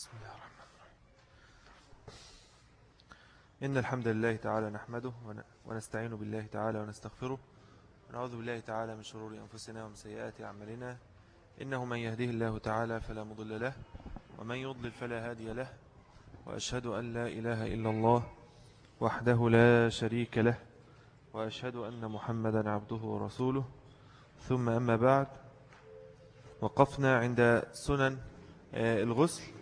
بسم الله الرحمن الرحيم. إن الحمد لله تعالى نحمده ونستعين بالله تعالى ونستغفره. ونعوذ بالله تعالى من شرور أنفسنا ومن سيئات أعمالنا. إنه من يهده الله تعالى فلا مضل له ومن يضلل فلا هادي له. وأشهد أن لا إله إلا الله وحده لا شريك له. وأشهد أن محمدا عبده ورسوله. ثم أما بعد وقفنا عند سنن آه، الغسل.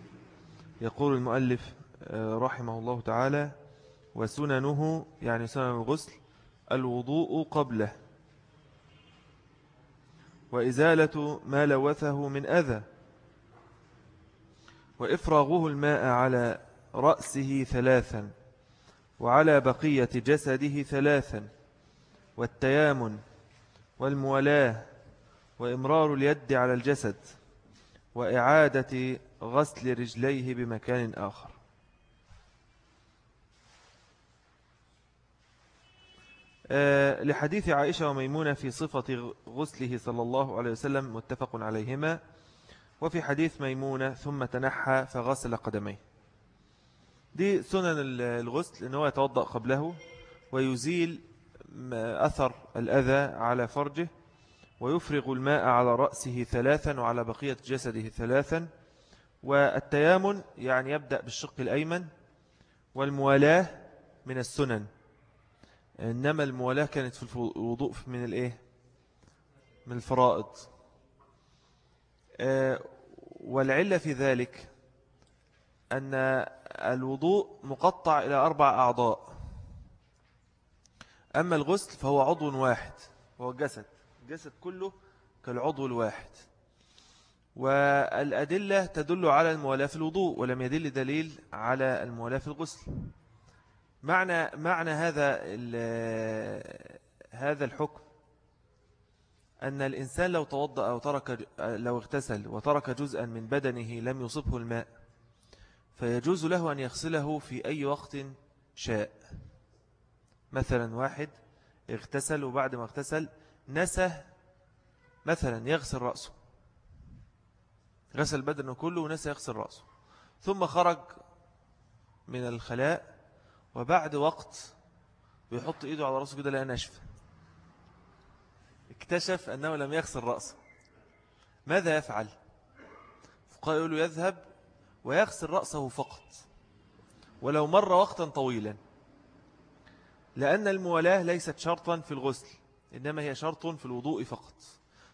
يقول المؤلف آه، رحمه الله تعالى وسننه يعني سنن الغسل الوضوء قبله. وإزالة ما لوثه من أذى. وإفراغه الماء على رأسه ثلاثا وعلى بقية جسده ثلاثا. والتيامن والمولاة وإمرار اليد على الجسد. وإعادة غسل رجليه بمكان آخر. آه، لحديث عائشة وميمونة في صفة غسله صلى الله عليه وسلم متفق عليهما وفي حديث ميمونة ثم تنحى فغسل قدميه. دي سنن الغسل أنه يتوضأ قبله ويزيل أثر الأذى على فرجه ويفرغ الماء على رأسه ثلاثا وعلى بقية جسده ثلاثا. والتيامن يعني يبدأ بالشق الأيمن والموالاة من السنن. إنما الموالاة كانت في الوضوء من الإيه؟ من الفرائض. آه، والعلة في ذلك أن الوضوء مقطع إلى أربع أعضاء. أما الغسل فهو عضو واحد هو الجسد. الجسد كله كالعضو الواحد. والأدلة تدل على الموالاة في الوضوء ولم يدل دليل على الموالاة في الغسل. معنى معنى هذا هذا الحكم أن الإنسان لو توضأ أو ترك لو اغتسل وترك جزءا من بدنه لم يصبه الماء فيجوز له أن يغسله في أي وقت شاء. مثلا واحد اغتسل وبعد ما اغتسل نسى مثلا يغسل رأسه. غسل بدنه كله ونسى يغسل رأسه. ثم خرج من الخلاء وبعد وقت بيحط إيده على رأسه كده لقى نشف. اكتشف أنه لم يغسل رأسه. ماذا يفعل؟ فقال يقول يذهب ويغسل رأسه فقط. ولو مر وقتا طويلا. لأن الموالاة ليست شرطا في الغسل. إنما هي شرط في الوضوء فقط.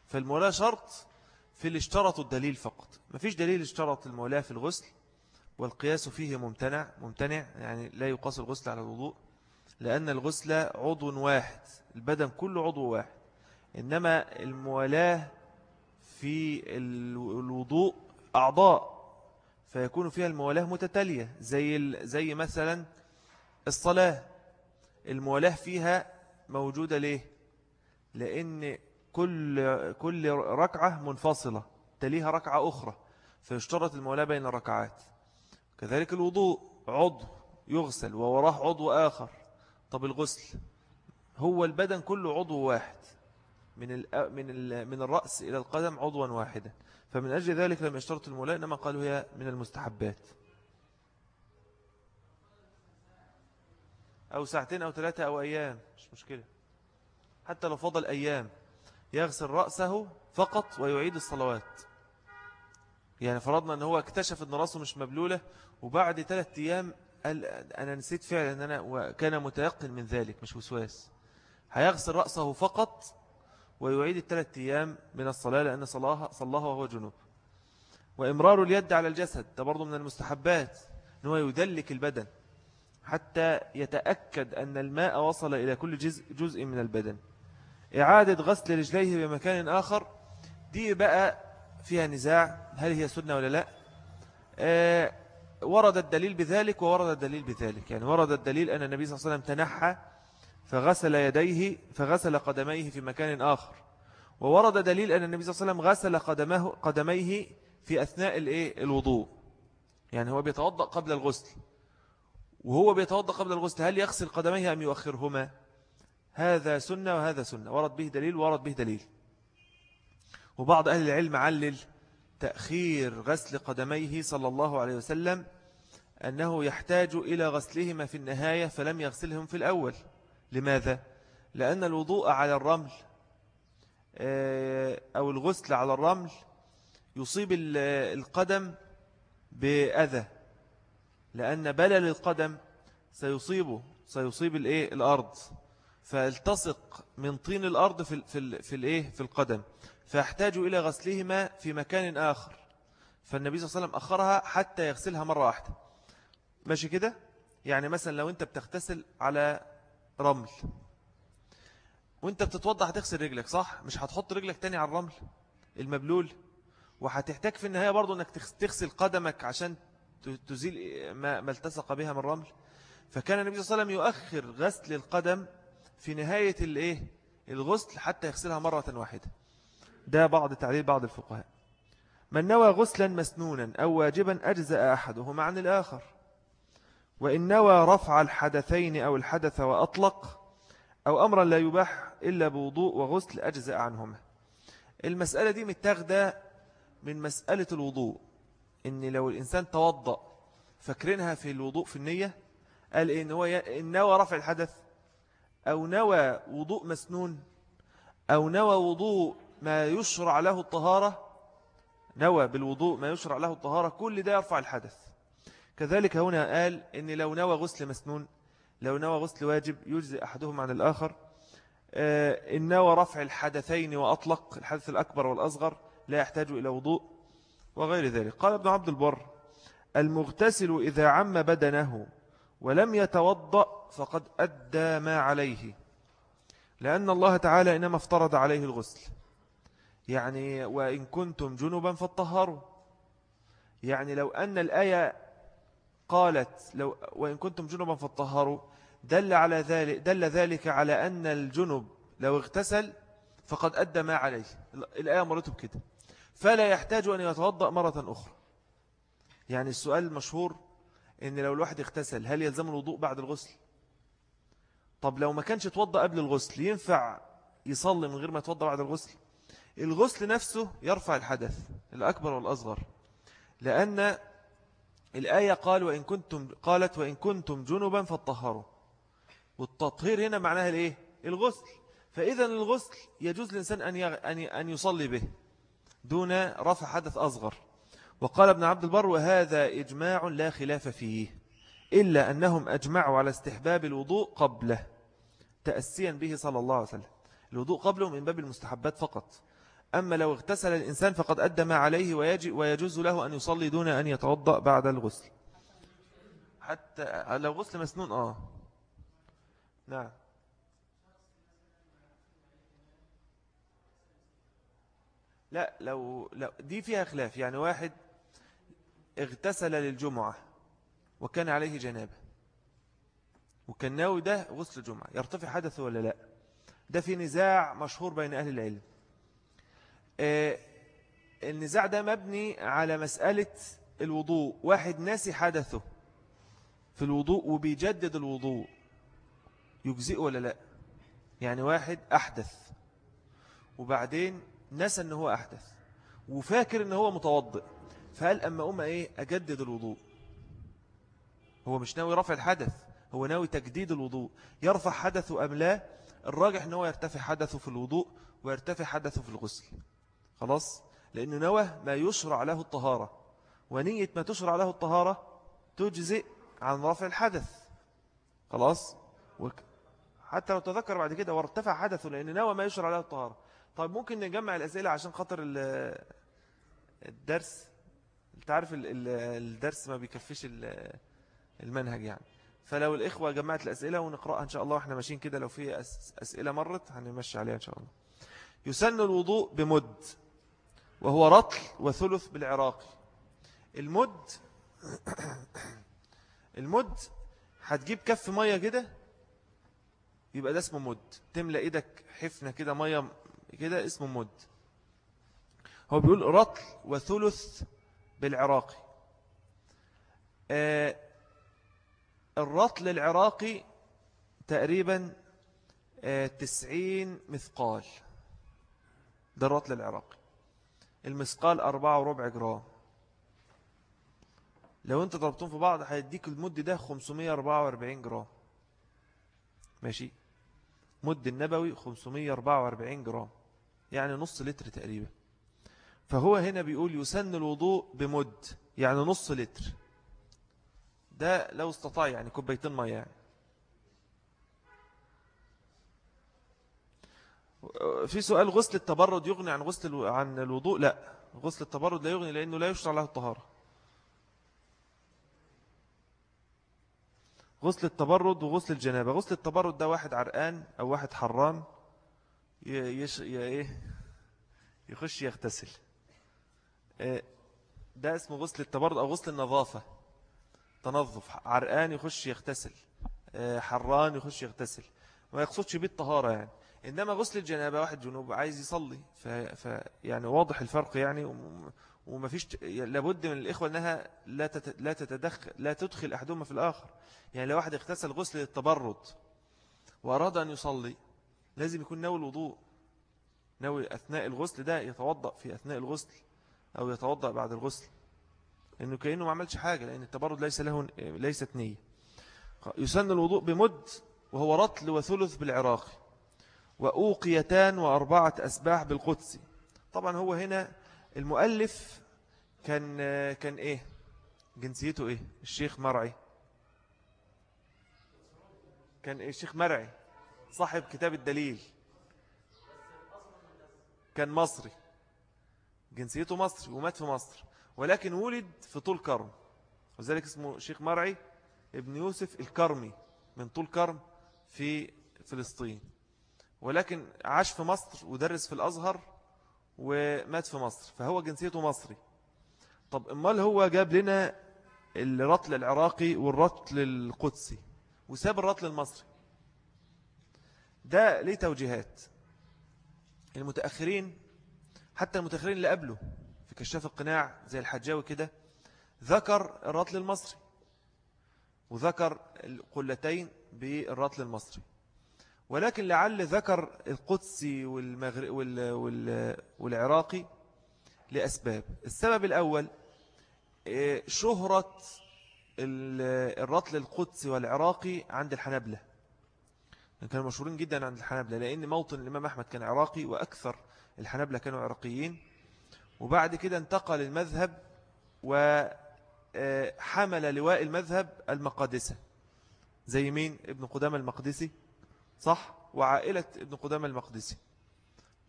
فالمولاة شرط في اللي الدليل فقط. ما فيش دليل اشترط المولاة في الغسل والقياس فيه ممتنع ممتنع يعني لا يقاس الغسل على الوضوء لأن الغسل عضو واحد البدن كله عضو واحد. إنما المولاة في الوضوء أعضاء فيكون فيها المولاة متتالية زي, زي مثلا الصلاة. المولاة فيها موجودة ليه؟ لأن كل, كل ركعة منفصلة تليها ركعة أخرى فيشترط المولاة بين الركعات. كذلك الوضوء عضو يغسل ووراه عضو آخر. طب الغسل؟ هو البدن كله عضو واحد. من من من الرأس إلى القدم عضوا واحدا. فمن أجل ذلك لم يشترط المولاة إنما قالوا هي من المستحبات. أو ساعتين أو ثلاثة أو أيام مش مشكلة. حتى لو فضل أيام يغسل رأسه فقط ويعيد الصلوات. يعني فرضنا أنه هو اكتشف أن رأسه مش مبلولة وبعد ثلاثة أيام قال أنا نسيت فعلا أن أنا وكان متيقن من ذلك مش وسواس. هيغسل رأسه فقط ويعيد الثلاثة أيام من الصلاة لأن صلاها, صلاها وهو جنوب. وإمرار اليد على الجسد ده برضو من المستحبات أنه يدلك البدن حتى يتأكد أن الماء وصل إلى كل جزء, جزء من البدن. إعادة غسل رجليه بمكان آخر دي بقى فيها نزاع هل هي سنة ولا لا؟ آه ورد الدليل بذلك وورد الدليل بذلك. يعني ورد الدليل أن النبي صلى الله عليه وسلم تنحى فغسل يديه فغسل قدميه في مكان آخر. وورد دليل أن النبي صلى الله عليه وسلم غسل قدمه قدميه في أثناء الوضوء. يعني هو بيتوضأ قبل الغسل. وهو بيتوضأ قبل الغسل هل يغسل قدميه أم يؤخرهما؟ هذا سنة وهذا سنة. ورد به دليل ورد به دليل. وبعض أهل العلم علل تأخير غسل قدميه صلى الله عليه وسلم أنه يحتاج إلى غسلهما في النهاية فلم يغسلهم في الأول. لماذا؟ لأن الوضوء على الرمل آه، أو الغسل على الرمل يصيب القدم بأذى لأن بلل القدم سيصيبه سيصيب الأرض. فالتصق من طين الأرض في في في الإيه؟ في القدم. فيحتاج إلى غسلهما في مكان آخر. فالنبي صلى الله عليه وسلم أخرها حتى يغسلها مرة واحدة. ماشي كده؟ يعني مثلا لو أنت بتغتسل على رمل وأنت بتتوضع هتغسل رجلك صح؟ مش هتحط رجلك تاني على الرمل المبلول؟ وهتحتاج في النهاية برضو إنك تغسل قدمك عشان تزيل ما, ما التصق بها من الرمل. فكان النبي صلى الله عليه وسلم يؤخر غسل القدم في نهاية الايه؟ الغسل حتى يغسلها مرة واحدة. ده بعض تعليل بعض الفقهاء. من نوى غسلا مسنونا أو واجبا أجزأ أحدهما عن الآخر. وإن نوى رفع الحدثين أو الحدث وأطلق أو أمرا لا يباح إلا بوضوء وغسل أجزاء عنهما. المسألة دي متاخدة من مسألة الوضوء. إن لو الإنسان توضأ فاكرينها في الوضوء في النية؟ قال إن هو نوى رفع الحدث أو نوى وضوء مسنون أو نوى وضوء ما يشرع له الطهارة نوى بالوضوء ما يشرع له الطهارة كل ده يرفع الحدث. كذلك هنا قال إن لو نوى غسل مسنون لو نوى غسل واجب يجزي أحدهم عن الآخر. آه، إن نوى رفع الحدثين وأطلق الحدث الأكبر والأصغر لا يحتاج إلى وضوء وغير ذلك. قال ابن عبد البر المغتسل إذا عم بدنه ولم يتوضأ فقد أدى ما عليه. لأن الله تعالى إنما افترض عليه الغسل. يعني وإن كنتم جنبا فاتطهروا يعني لو أن الآية قالت لو وإن كنتم جنبا فاتطهروا دل على ذلك دل ذلك على أن الجنب لو اغتسل فقد أدى ما عليه. الآية مرته بكده. فلا يحتاج أن يتوضأ مرة أخرى. يعني السؤال المشهور إن لو الواحد اغتسل هل يلزم الوضوء بعد الغسل؟ طب لو ما كانش توضأ قبل الغسل ينفع يصلي من غير ما يتوضأ بعد الغسل؟ الغسل نفسه يرفع الحدث الأكبر والأصغر لأن الآية قال وإن كنتم قالت وإن كنتم جنبا فاتطهروا والتطهير هنا معناها الإيه؟ الغسل. فإذا الغسل يجوز الإنسان أن أن يصلي به دون رفع حدث أصغر. وقال ابن عبد البر وهذا إجماع لا خلاف فيه إلا أنهم أجمعوا على استحباب الوضوء قبله. تأسيا به صلى الله عليه وسلم. الوضوء قبله من باب المستحبات فقط. أما لو اغتسل الإنسان فقد أدى ما عليه ويجوز له أن يصلي دون أن يتوضأ بعد الغسل. حتى لو غسل مسنون آه. نعم. لا لو, لو دي فيها خلاف. يعني واحد اغتسل للجمعة وكان عليه جنابة. وكان ناوي ده غسل الجمعة. يرتفع حدثه ولا لا؟ ده في نزاع مشهور بين أهل العلم. آه، النزاع ده مبني على مسألة الوضوء. واحد ناسي حدثه في الوضوء وبيجدد الوضوء. يجزئ ولا لا؟ يعني واحد أحدث وبعدين نسى أنه هو أحدث وفاكر أنه هو متوضئ. فقال أما أم إيه؟ أجدد الوضوء. هو مش ناوي رفع الحدث. هو ناوي تجديد الوضوء. يرفع حدثه أم لا؟ الراجح أنه يرتفع حدثه في الوضوء ويرتفع حدثه في الغسل. خلاص؟ لأنه نوى ما يشرع له الطهارة. ونية ما تشرع له الطهارة تجزئ عن رفع الحدث. خلاص. حتى لو تذكر بعد كده وارتفع حدثه لأن نوى ما يشرع له الطهارة. طيب ممكن نجمع الأسئلة عشان خاطر الدرس؟ أنت عارف الدرس ما بيكفيش المنهج يعني. فلو الإخوة جمعت الأسئلة ونقرأها إن شاء الله وإحنا ماشيين كده لو في أسئلة مرت هنمشي عليها إن شاء الله. يسن الوضوء بمد وهو رطل وثلث بالعراقي المد المد هتجيب كف مية كده يبقى ده اسمه مد. تملى إيدك حفنة كده مية كده اسمه مد. هو بيقول رطل وثلث بالعراقي آه الرطل العراقي تقريبا آه تسعين مثقال. ده الرطل العراقي. المثقال أربعة وربع جرام. لو انت ضربتهم في بعض هيديك المد ده 544 جرام. ماشي؟ مد النبوي 544 جرام. يعني نص لتر تقريبا. فهو هنا بيقول يسن الوضوء بمد. يعني نص لتر. ده لو استطاع يعني كوبايتين مية يعني. في سؤال غسل التبرد يغني عن غسل عن الوضوء؟ لا غسل التبرد لا يغني لأنه لا يشرع له الطهارة. غسل التبرد وغسل الجنابة. غسل التبرد ده واحد عرقان أو واحد حران يش... ي... إيه؟ يخش يغتسل. آه، ده اسمه غسل التبرد أو غسل النظافة. تنظف عرقان يخش يغتسل آه، حران يخش يغتسل ما يقصدش بيه الطهارة يعني. إنما غسل الجنابة واحد جنوب عايز يصلي ف... ف... يعني واضح الفرق يعني وما فيش لابد من الإخوة أنها لا تت... لا تتدخل لا تدخل أحدهما في الآخر. يعني لو واحد اغتسل غسل التبرد وأراد أن يصلي لازم يكون ناوي الوضوء. ناوي أثناء الغسل ده يتوضأ في أثناء الغسل أو يتوضأ بعد الغسل. لأنه كأنه ما عملش حاجة لأن التبرد ليس له ليست نية. يسن الوضوء بمد وهو رطل وثلث بالعراقي وأوقيتان وأربعة أسباح بالقدس. طبعا هو هنا المؤلف كان كان إيه؟ جنسيته إيه؟ الشيخ مرعي. كان إيه؟ الشيخ مرعي صاحب كتاب الدليل. كان مصري. جنسيته مصري ومات في مصر. ولكن ولد في طول كرم وذلك اسمه شيخ مرعي ابن يوسف الكرمي من طول كرم في فلسطين. ولكن عاش في مصر ودرس في الأزهر ومات في مصر فهو جنسيته مصري. طب أمال هو جاب لنا الرطل العراقي والرطل القدسي وساب الرطل المصري. ده ليه توجيهات؟ المتأخرين حتى المتأخرين اللي قبله كشاف القناع زي الحجاوي كده ذكر الرطل المصري وذكر القلتين بالرطل المصري. ولكن لعل ذكر القدسي والمغرب وال وال والعراقي لأسباب. السبب الأول آه، شهرة الرطل القدسي والعراقي عند الحنبلة كانوا مشهورين جدا عند الحنبلة لأن موطن الإمام أحمد كان عراقي وأكثر الحنبلة كانوا عراقيين. وبعد كده انتقل المذهب وحمل لواء المذهب المقادسة زي مين؟ ابن قدام المقدسي. صح؟ وعائلة ابن قدام المقدسي.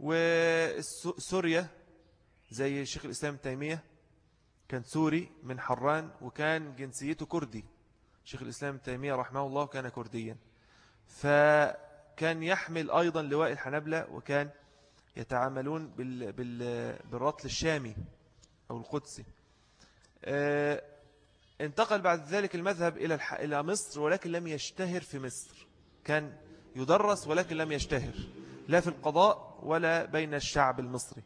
وسوريا زي الشيخ الإسلام تيمية كان سوري من حران وكان جنسيته كردي. شيخ الإسلام تيمية رحمه الله كان كرديا. فكان يحمل أيضا لواء الحنبلة وكان يتعاملون بال بال بالرطل الشامي أو القدسي. آه، انتقل بعد ذلك المذهب إلى إلى مصر ولكن لم يشتهر في مصر. كان يدرس ولكن لم يشتهر. لا في القضاء ولا بين الشعب المصري.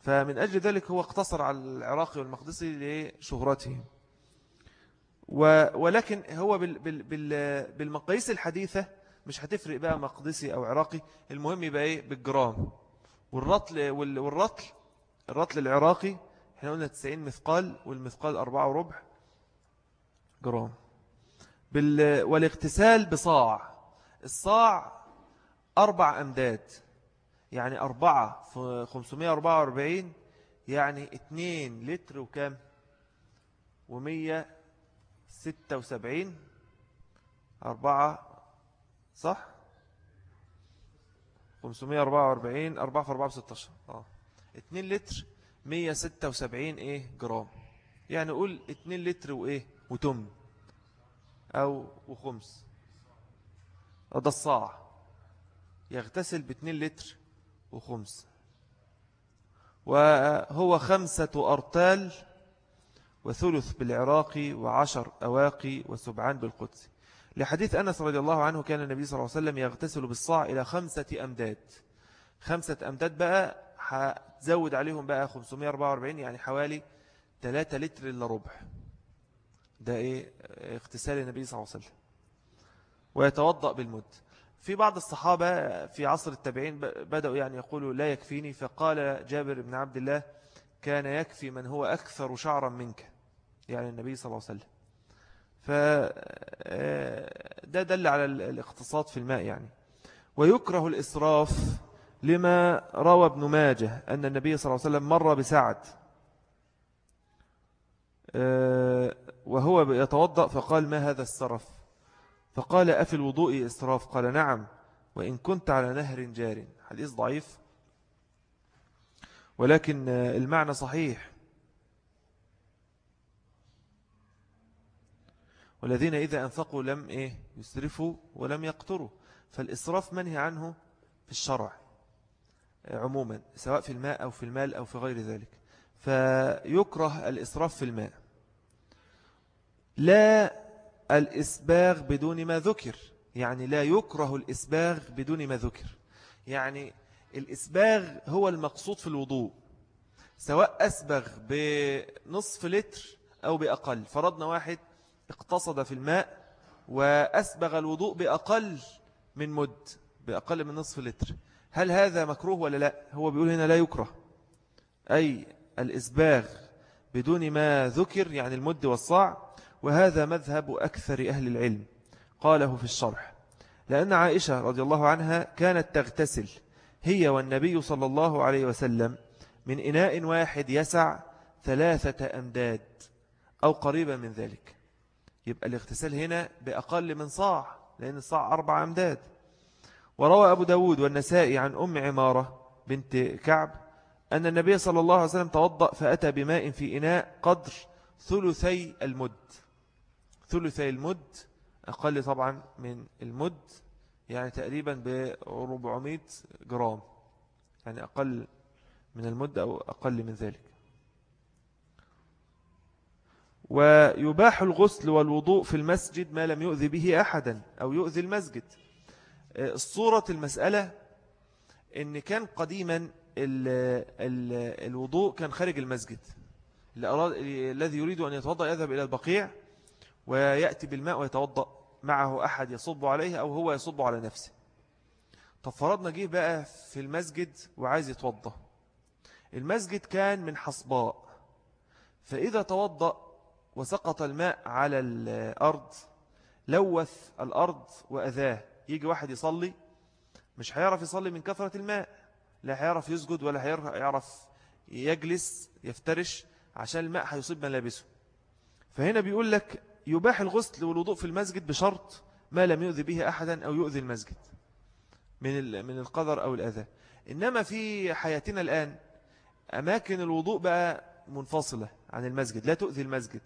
فمن أجل ذلك هو اقتصر على العراقي والمقدسي لشهرته. ولكن هو بالمقاييس الحديثة مش هتفرق بقى مقدسي أو عراقي. المهم يبقى إيه؟ بالجرام. والرطل والرطل الرطل العراقي إحنا قلنا 90 مثقال والمثقال 4 وربع جرام. والاغتسال بصاع. الصاع أربع أمداد يعني أربعة في 544 يعني اتنين لتر وكام؟ ومية ستة وسبعين أربعة صح؟ 544 4 في 4 ب 16 آه. 2 لتر 176 إيه جرام. يعني قول 2 لتر وإيه وتم أو وخمس. ده الصاع. يغتسل ب 2 لتر وخمس. وهو خمسة أرتال وثلث بالعراقي وعشر أواقي وسبعان بالقدس لحديث أنس رضي الله عنه كان النبي صلى الله عليه وسلم يغتسل بالصاع إلى خمسة أمداد. خمسة أمداد بقى هتزود عليهم بقى 544 يعني حوالي 3 لتر إلا ربع. ده إيه؟ اغتسال النبي صلى الله عليه وسلم. ويتوضأ بالمد. في بعض الصحابة في عصر التابعين بدأوا يعني يقولوا لا يكفيني فقال جابر بن عبد الله كان يكفي من هو أكثر شعرا منك يعني النبي صلى الله عليه وسلم. فده آه، دل على الاقتصاد في الماء يعني. ويكره الإسراف لما روى ابن ماجه أن النبي صلى الله عليه وسلم مر بسعد. آه، وهو يتوضأ فقال ما هذا السرف؟ فقال أفي الوضوء إسراف؟ قال نعم. وإن كنت على نهر جار. حديث ضعيف. ولكن المعنى صحيح. والذين إذا أنفقوا لم إيه يسرفوا ولم يقتروا. فالإسراف منهي عنه في الشرع عموما سواء في الماء أو في المال أو في غير ذلك. فيكره الإسراف في الماء. لا الإسباغ بدون ما ذكر يعني لا يكره الإسباغ بدون ما ذكر. يعني الإسباغ هو المقصود في الوضوء سواء أسبغ بنصف لتر أو بأقل. فرضنا واحد اقتصد في الماء وأسبغ الوضوء بأقل من مد بأقل من نصف لتر. هل هذا مكروه ولا لا؟ هو بيقول هنا لا يكره. أي الإسباغ بدون ما ذكر يعني المد والصاع وهذا مذهب أكثر أهل العلم. قاله في الشرح. لأن عائشة رضي الله عنها كانت تغتسل هي والنبي صلى الله عليه وسلم من إناء واحد يسع ثلاثة أمداد أو قريبا من ذلك. يبقى الاغتسال هنا بأقل من صاع لأن الصاع أربع أمداد. وروى أبو داود والنسائي عن أم عمارة بنت كعب أن النبي صلى الله عليه وسلم توضأ فأتى بماء في إناء قدر ثلثي المد. ثلثي المد أقل طبعا من المد يعني تقريبا ب 400 جرام يعني أقل من المد أو أقل من ذلك. ويباح الغسل والوضوء في المسجد ما لم يؤذي به أحدا أو يؤذي المسجد. الصورة المسألة إن كان قديما ال ال الوضوء كان خارج المسجد. الذي يريد أن يتوضأ يذهب إلى البقيع ويأتي بالماء ويتوضأ معه أحد يصب عليه أو هو يصب على نفسه. طب فرضنا جه بقى في المسجد وعايز يتوضأ. المسجد كان من حصباء. فإذا توضأ وسقط الماء على الأرض لوث الأرض وأذاه. يجي واحد يصلي مش هيعرف يصلي من كثرة الماء لا هيعرف يسجد ولا هيعرف يجلس يفترش عشان الماء هيصيب ملابسه. فهنا بيقول لك يباح الغسل والوضوء في المسجد بشرط ما لم يؤذي به أحدا أو يؤذي المسجد من من القدر أو الأذى. إنما في حياتنا الآن أماكن الوضوء بقى منفصلة عن المسجد لا تؤذي المسجد.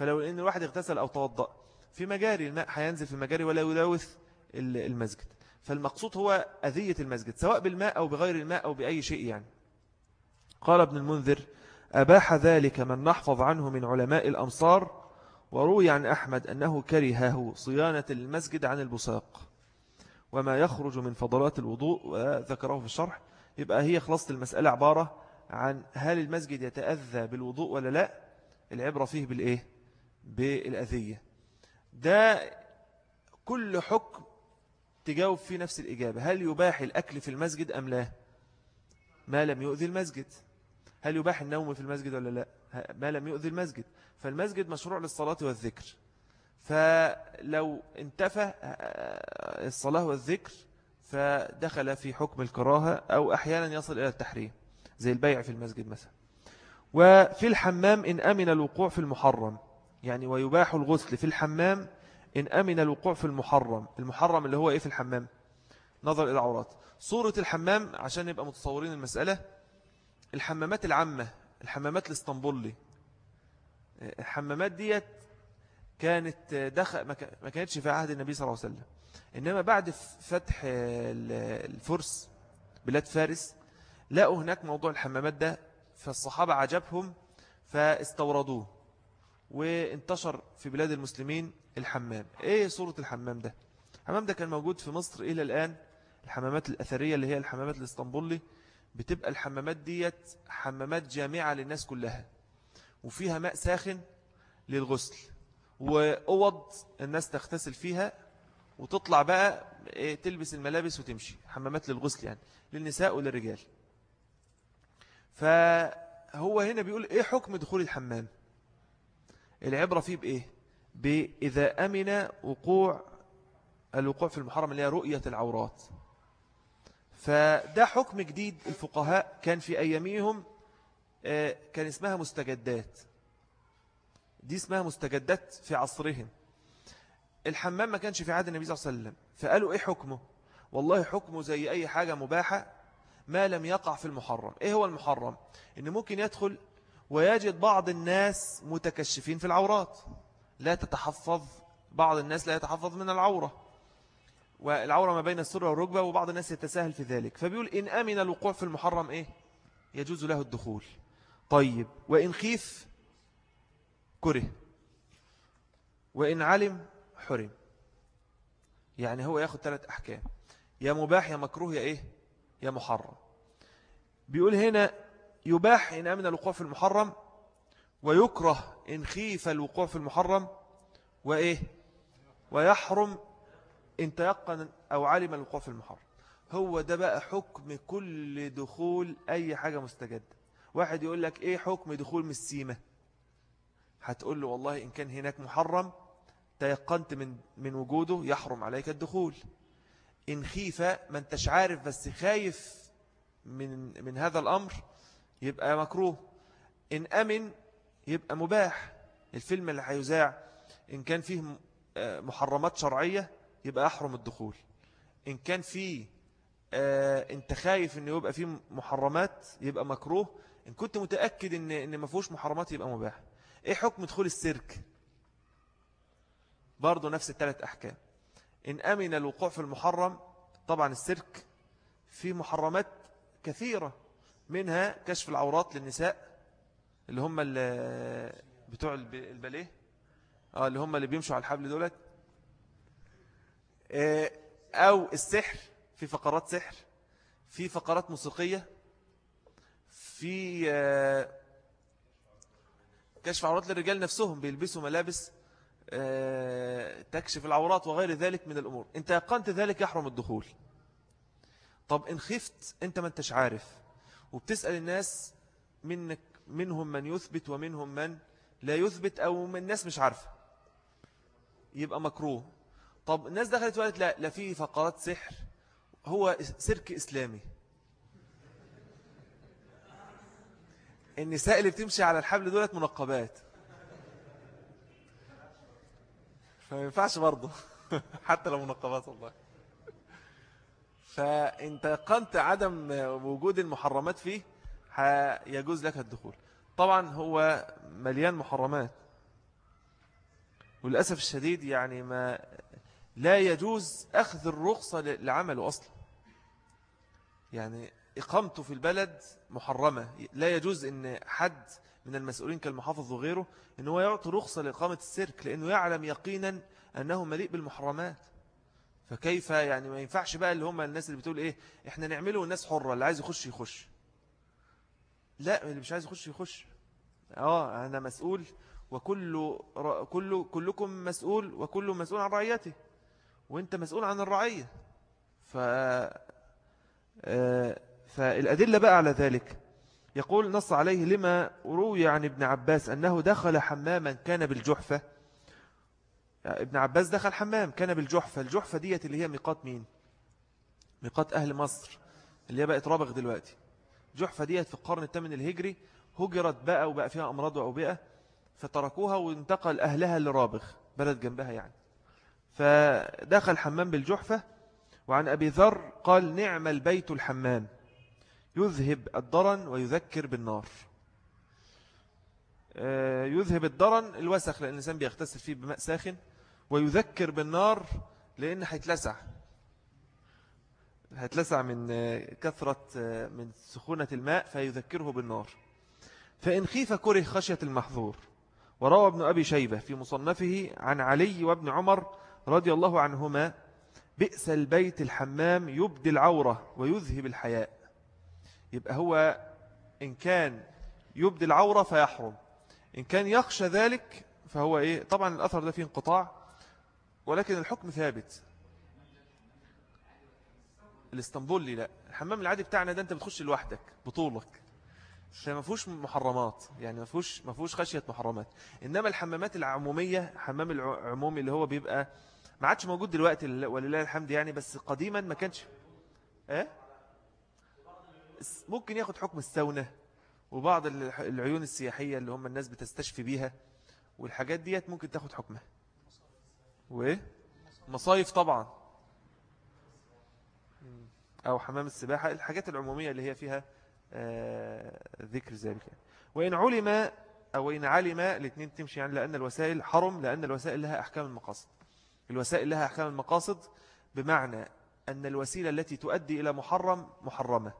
فلو إن الواحد اغتسل أو توضأ في مجاري الماء هينزل في المجاري ولا يلوث المسجد. فالمقصود هو أذية المسجد سواء بالماء أو بغير الماء أو بأي شيء يعني. قال ابن المنذر أباح ذلك من نحفظ عنه من علماء الأمصار وروي عن أحمد أنه كرهه صيانة المسجد عن البصاق. وما يخرج من فضلات الوضوء وذكره في الشرح يبقى هي خلاصة المسألة عبارة عن هل المسجد يتأذى بالوضوء ولا لا؟ العبرة فيه بالإيه؟ بالأذية. ده كل حكم تجاوب فيه نفس الإجابة. هل يباح الأكل في المسجد أم لا؟ ما لم يؤذي المسجد. هل يباح النوم في المسجد ولا لا؟ ما لم يؤذي المسجد. فالمسجد مشروع للصلاة والذكر. فلو انتفى الصلاة والذكر فدخل في حكم الكراهة أو أحيانا يصل إلى التحريم زي البيع في المسجد مثلا. وفي الحمام إن أمن الوقوع في المحرم. يعني ويباح الغسل في الحمام إن أمن الوقوع في المحرم. المحرم اللي هو إيه في الحمام؟ نظر إلى عورات صورة الحمام عشان نبقى متصورين المسألة الحمامات العامة الحمامات الإسطنبولي. الحمامات ديت كانت دخل ما كانتش في عهد النبي صلى الله عليه وسلم. إنما بعد فتح الفرس بلاد فارس لقوا هناك موضوع الحمامات ده فالصحابة عجبهم فاستوردوه. وانتشر في بلاد المسلمين الحمام. إيه صورة الحمام ده؟ الحمام ده كان موجود في مصر إلى الآن. الحمامات الأثرية اللي هي الحمامات الإسطنبولي بتبقى الحمامات ديت حمامات جامعة للناس كلها وفيها ماء ساخن للغسل وأوض الناس تغتسل فيها وتطلع بقى إيه تلبس الملابس وتمشي. حمامات للغسل يعني للنساء وللرجال. هو هنا بيقول إيه حكم دخول الحمام؟ العبرة فيه بإيه؟ بإذا أمن وقوع الوقوع في المحرم اللي هي رؤية العورات. فده حكم جديد الفقهاء. كان في أياميهم آه، كان اسمها مستجدات. دي اسمها مستجدات في عصرهم. الحمام ما كانش في عهد النبي صلى الله عليه وسلم. فقالوا إيه حكمه؟ والله حكمه زي أي حاجة مباحة ما لم يقع في المحرم. إيه هو المحرم؟ إن ممكن يدخل ويجد بعض الناس متكشفين في العورات. لا تتحفظ بعض الناس لا يتحفظ من العورة. والعورة ما بين السرة والركبة وبعض الناس يتساهل في ذلك. فبيقول إن أمن الوقوع في المحرم إيه؟ يجوز له الدخول. طيب وإن خيف كره. وإن علم حرم. يعني هو ياخد ثلاث أحكام. يا مباح يا مكروه يا إيه؟ يا محرم. بيقول هنا يباح إن أمن الوقوع في المحرم ويكره إن خيف الوقوع في المحرم وإيه؟ ويحرم إن تيقن أو علم الوقوع في المحرم. هو ده بقى حكم كل دخول أي حاجة مستجدة. واحد يقول لك إيه حكم دخول من السيمة؟ هتقول له والله إن كان هناك محرم تيقنت من, من وجوده يحرم عليك الدخول. إن خيف ما أنتش عارف بس خايف من, من هذا الأمر يبقى مكروه. إن أمن يبقى مباح. الفيلم اللي هيذاع إن كان فيه آه، محرمات شرعية يبقى أحرم الدخول. إن كان فيه آه، أنت خايف انه يبقى فيه محرمات يبقى مكروه. إن كنت متأكد إن, إن ما فيهوش محرمات يبقى مباح. إيه حكم دخول السيرك؟ برضو نفس الثلاث أحكام. إن أمن الوقوع في المحرم طبعا السيرك في محرمات كثيرة. منها كشف العورات للنساء اللي هم اللي بتوع الباليه. آه اللي هم اللي بيمشوا على الحبل دولت. آه، أو السحر في فقرات سحر في فقرات موسيقية في آه، كشف عورات للرجال نفسهم بيلبسوا ملابس آه، تكشف العورات وغير ذلك من الأمور. انت يقنت ذلك يحرم الدخول. طب إن خفت أنت ما أنتش عارف. وبتسأل الناس منك منهم من يثبت ومنهم من لا يثبت أو من الناس مش عارفة. يبقى مكروه. طب الناس دخلت وقالت لا, لا في فقرات سحر. هو سيرك إسلامي. النساء اللي بتمشي على الحبل دولت منقبات. فما ينفعش برضه. حتى لو منقبات والله. فانت قنت عدم وجود المحرمات فيه يجوز لك الدخول. طبعا هو مليان محرمات. وللأسف الشديد يعني ما لا يجوز أخذ الرخصة لعمله أصلا يعني إقامته في البلد محرمة. لا يجوز أن حد من المسؤولين كالمحافظ وغيره أن هو يعطي رخصة لإقامة السيرك لأنه يعلم يقينا أنه مليء بالمحرمات. فكيف يعني ما ينفعش بقى اللي هم الناس اللي بتقول إيه؟ إحنا نعمله والناس حرة اللي عايز يخش يخش. لا اللي مش عايز يخش يخش. آه أنا مسؤول وكل كل كلكم مسؤول وكل مسؤول عن رعيته. وأنت مسؤول عن الرعية. ف آه، فالأدلة بقى على ذلك. يقول نص عليه لما روي عن ابن عباس أنه دخل حماما كان بالجحفة. ابن عباس دخل حمام كان بالجحفة. الجحفة ديت اللي هي ميقات مين؟ ميقات أهل مصر اللي هي بقت رابغ دلوقتي. جحفة ديت في القرن الثامن الهجري هجرت بقى وبقى فيها أمراض وأوبئة فتركوها وانتقل أهلها لرابغ بلد جنبها يعني. فدخل حمام بالجحفة وعن أبي ذر قال نعم البيت الحمام. يذهب الضرن ويذكر بالنار. آه، يذهب الضرن الوسخ لأن الإنسان بيغتسل فيه بماء ساخن. ويذكر بالنار لأن هيتلسع. هيتلسع من كثرة من سخونة الماء فيذكره بالنار. فإن خيف كره خشية المحظور. وروى ابن أبي شيبة في مصنفه عن علي وابن عمر رضي الله عنهما بئس البيت الحمام يبدي العورة ويذهب الحياء. يبقى هو إن كان يبدي العورة فيحرم. إن كان يخشى ذلك فهو إيه؟ طبعا الأثر ده فيه انقطاع. ولكن الحكم ثابت. الاسطنبولي لا. الحمام العادي بتاعنا ده انت بتخش لوحدك بطولك. فما فيهوش محرمات يعني ما فيهوش ما فيهوش خشية محرمات. إنما الحمامات العمومية حمام العمومي اللي هو بيبقى ما عادش موجود دلوقتي ولله الحمد يعني بس قديما ما كانش. إيه؟ ممكن ياخد حكم السونة وبعض العيون السياحية اللي هم الناس بتستشفي بيها والحاجات ديت ممكن تاخد حكمها. وإيه؟ مصايف طبعا. أو حمام السباحة الحاجات العمومية اللي هي فيها آه، ذكر ذلك وإن علم أو إن علم الاثنين تمشي يعني لأن الوسائل حرم لأن الوسائل لها أحكام المقاصد. الوسائل لها أحكام المقاصد بمعنى أن الوسيلة التي تؤدي إلى محرم محرمة.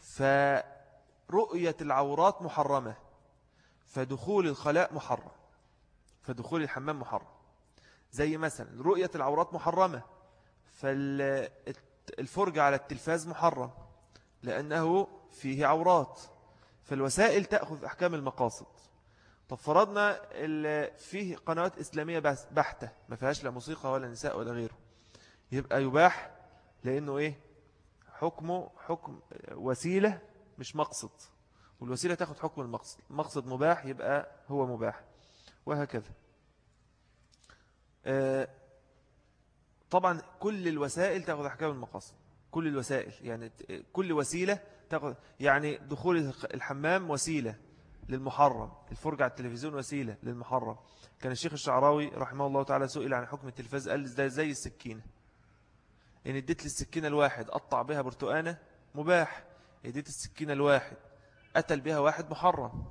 فرؤية العورات محرمة. فدخول الخلاء محرم. فدخول الحمام محرم. زي مثلا رؤية العورات محرمة فالفرجة على التلفاز محرم لأنه فيه عورات فالوسائل تأخذ أحكام المقاصد. طب فرضنا فيه قنوات إسلامية بحتة ما فيهاش لا موسيقى ولا نساء ولا غيره. يبقى يباح لأنه إيه؟ حكمه حكم وسيلة مش مقصد. والوسيلة تأخذ حكم المقصد. المقصد مباح يبقى هو مباح وهكذا. طبعا كل الوسائل تأخذ أحكام المقاصد. كل الوسائل يعني كل وسيلة تأخذ يعني دخول الحمام وسيلة للمحرم الفرجة على التلفزيون وسيلة للمحرم. كان الشيخ الشعراوي رحمه الله تعالى سئل عن حكم التلفاز قال ده زي السكينة. إن اديت للسكينة الواحد قطع بها برتقانة مباح. اديت السكينة الواحد قتل بها واحد محرم.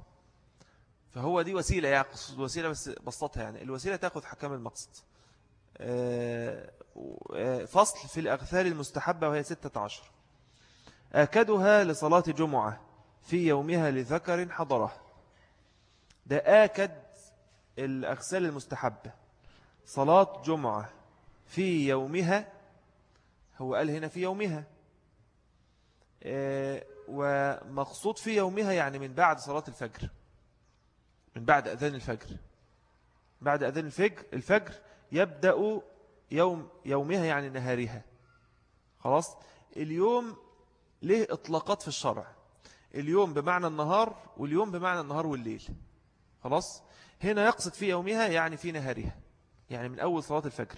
فهو دي وسيلة يعني وسيلة بس بسطها يعني. الوسيلة تأخذ حكام المقصد. آه، آه، فصل في الأغثال المستحبة وهي ستة عشر. آكدها لصلاة جمعة في يومها لذكر حضره. ده آكد الأغسال المستحبة. صلاة جمعة في يومها هو قال هنا في يومها. آه، ومقصود في يومها يعني من بعد صلاة الفجر. من بعد أذان الفجر. بعد أذان الفجر الفجر يبدأ يوم يومها يعني نهارها. خلاص؟ اليوم له إطلاقات في الشرع. اليوم بمعنى النهار واليوم بمعنى النهار والليل. خلاص؟ هنا يقصد في يومها يعني في نهارها. يعني من أول صلاة الفجر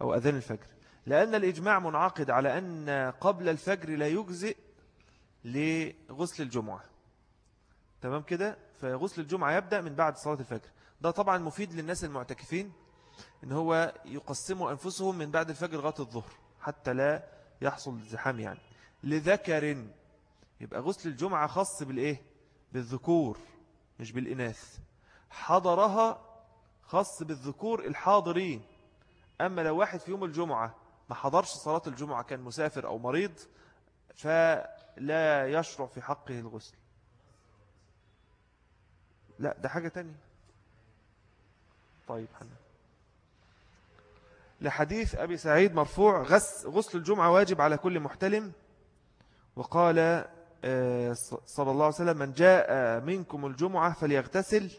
أو أذان الفجر. لأن الإجماع منعقد على أن قبل الفجر لا يجزئ لغسل الجمعة. تمام كده؟ فغسل الجمعة يبدأ من بعد صلاة الفجر. ده طبعا مفيد للناس المعتكفين إن هو يقسموا أنفسهم من بعد الفجر لغاية الظهر حتى لا يحصل زحام يعني. لذكر يبقى غسل الجمعة خاص بالإيه؟ بالذكور مش بالإناث. حضرها خاص بالذكور الحاضرين. أما لو واحد في يوم الجمعة ما حضرش صلاة الجمعة كان مسافر أو مريض فلا يشرع في حقه الغسل. لا ده حاجة تانية. طيب حنا لحديث أبي سعيد مرفوع غسل الجمعة واجب على كل محتلم. وقال آه، صلى الله عليه وسلم من جاء منكم الجمعة فليغتسل.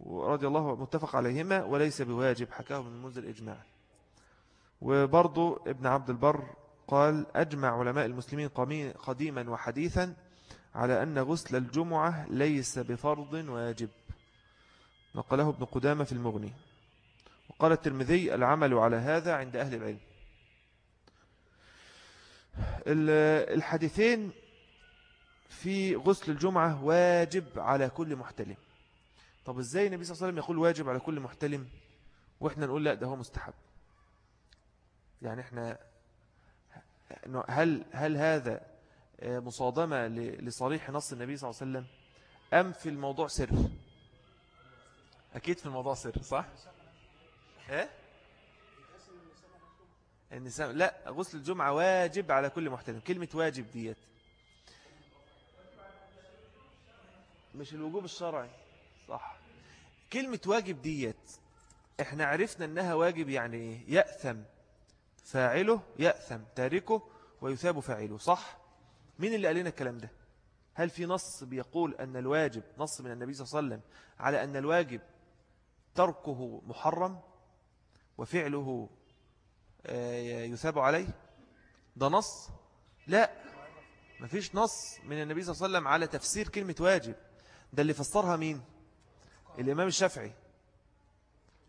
ورضي الله متفق عليهما وليس بواجب. حكاه من المنزل إجماع وبرضو ابن عبد البر قال أجمع علماء المسلمين قديما وحديثا. على أن غسل الجمعة ليس بفرض واجب. نقله ابن قدامة في المغني. وقال الترمذي العمل على هذا عند أهل العلم. الحديثين في غسل الجمعة واجب على كل محتلم. طب إزاي النبي صلى الله عليه وسلم يقول واجب على كل محتلم وإحنا نقول لا ده هو مستحب؟ يعني إحنا هل هل هذا مصادمة لصريح نص النبي صلى الله عليه وسلم. أم في الموضوع سر؟ أكيد في الموضوع سر صح؟ إيه؟ النساء لا غسل الجمعة واجب على كل محتلم كلمة واجب ديت. مش الوجوب الشرعي. صح. كلمة واجب ديت إحنا عرفنا إنها واجب يعني إيه يأثم. فاعله يأثم تاركه ويثاب فاعله صح؟ مين اللي قال لنا الكلام ده؟ هل في نص بيقول أن الواجب نص من النبي صلى الله عليه وسلم على أن الواجب تركه محرم وفعله آه، يثاب عليه؟ ده نص؟ لا. مفيش نص من النبي صلى الله عليه وسلم على تفسير كلمة واجب. ده اللي فسرها مين؟ الإمام الشافعي.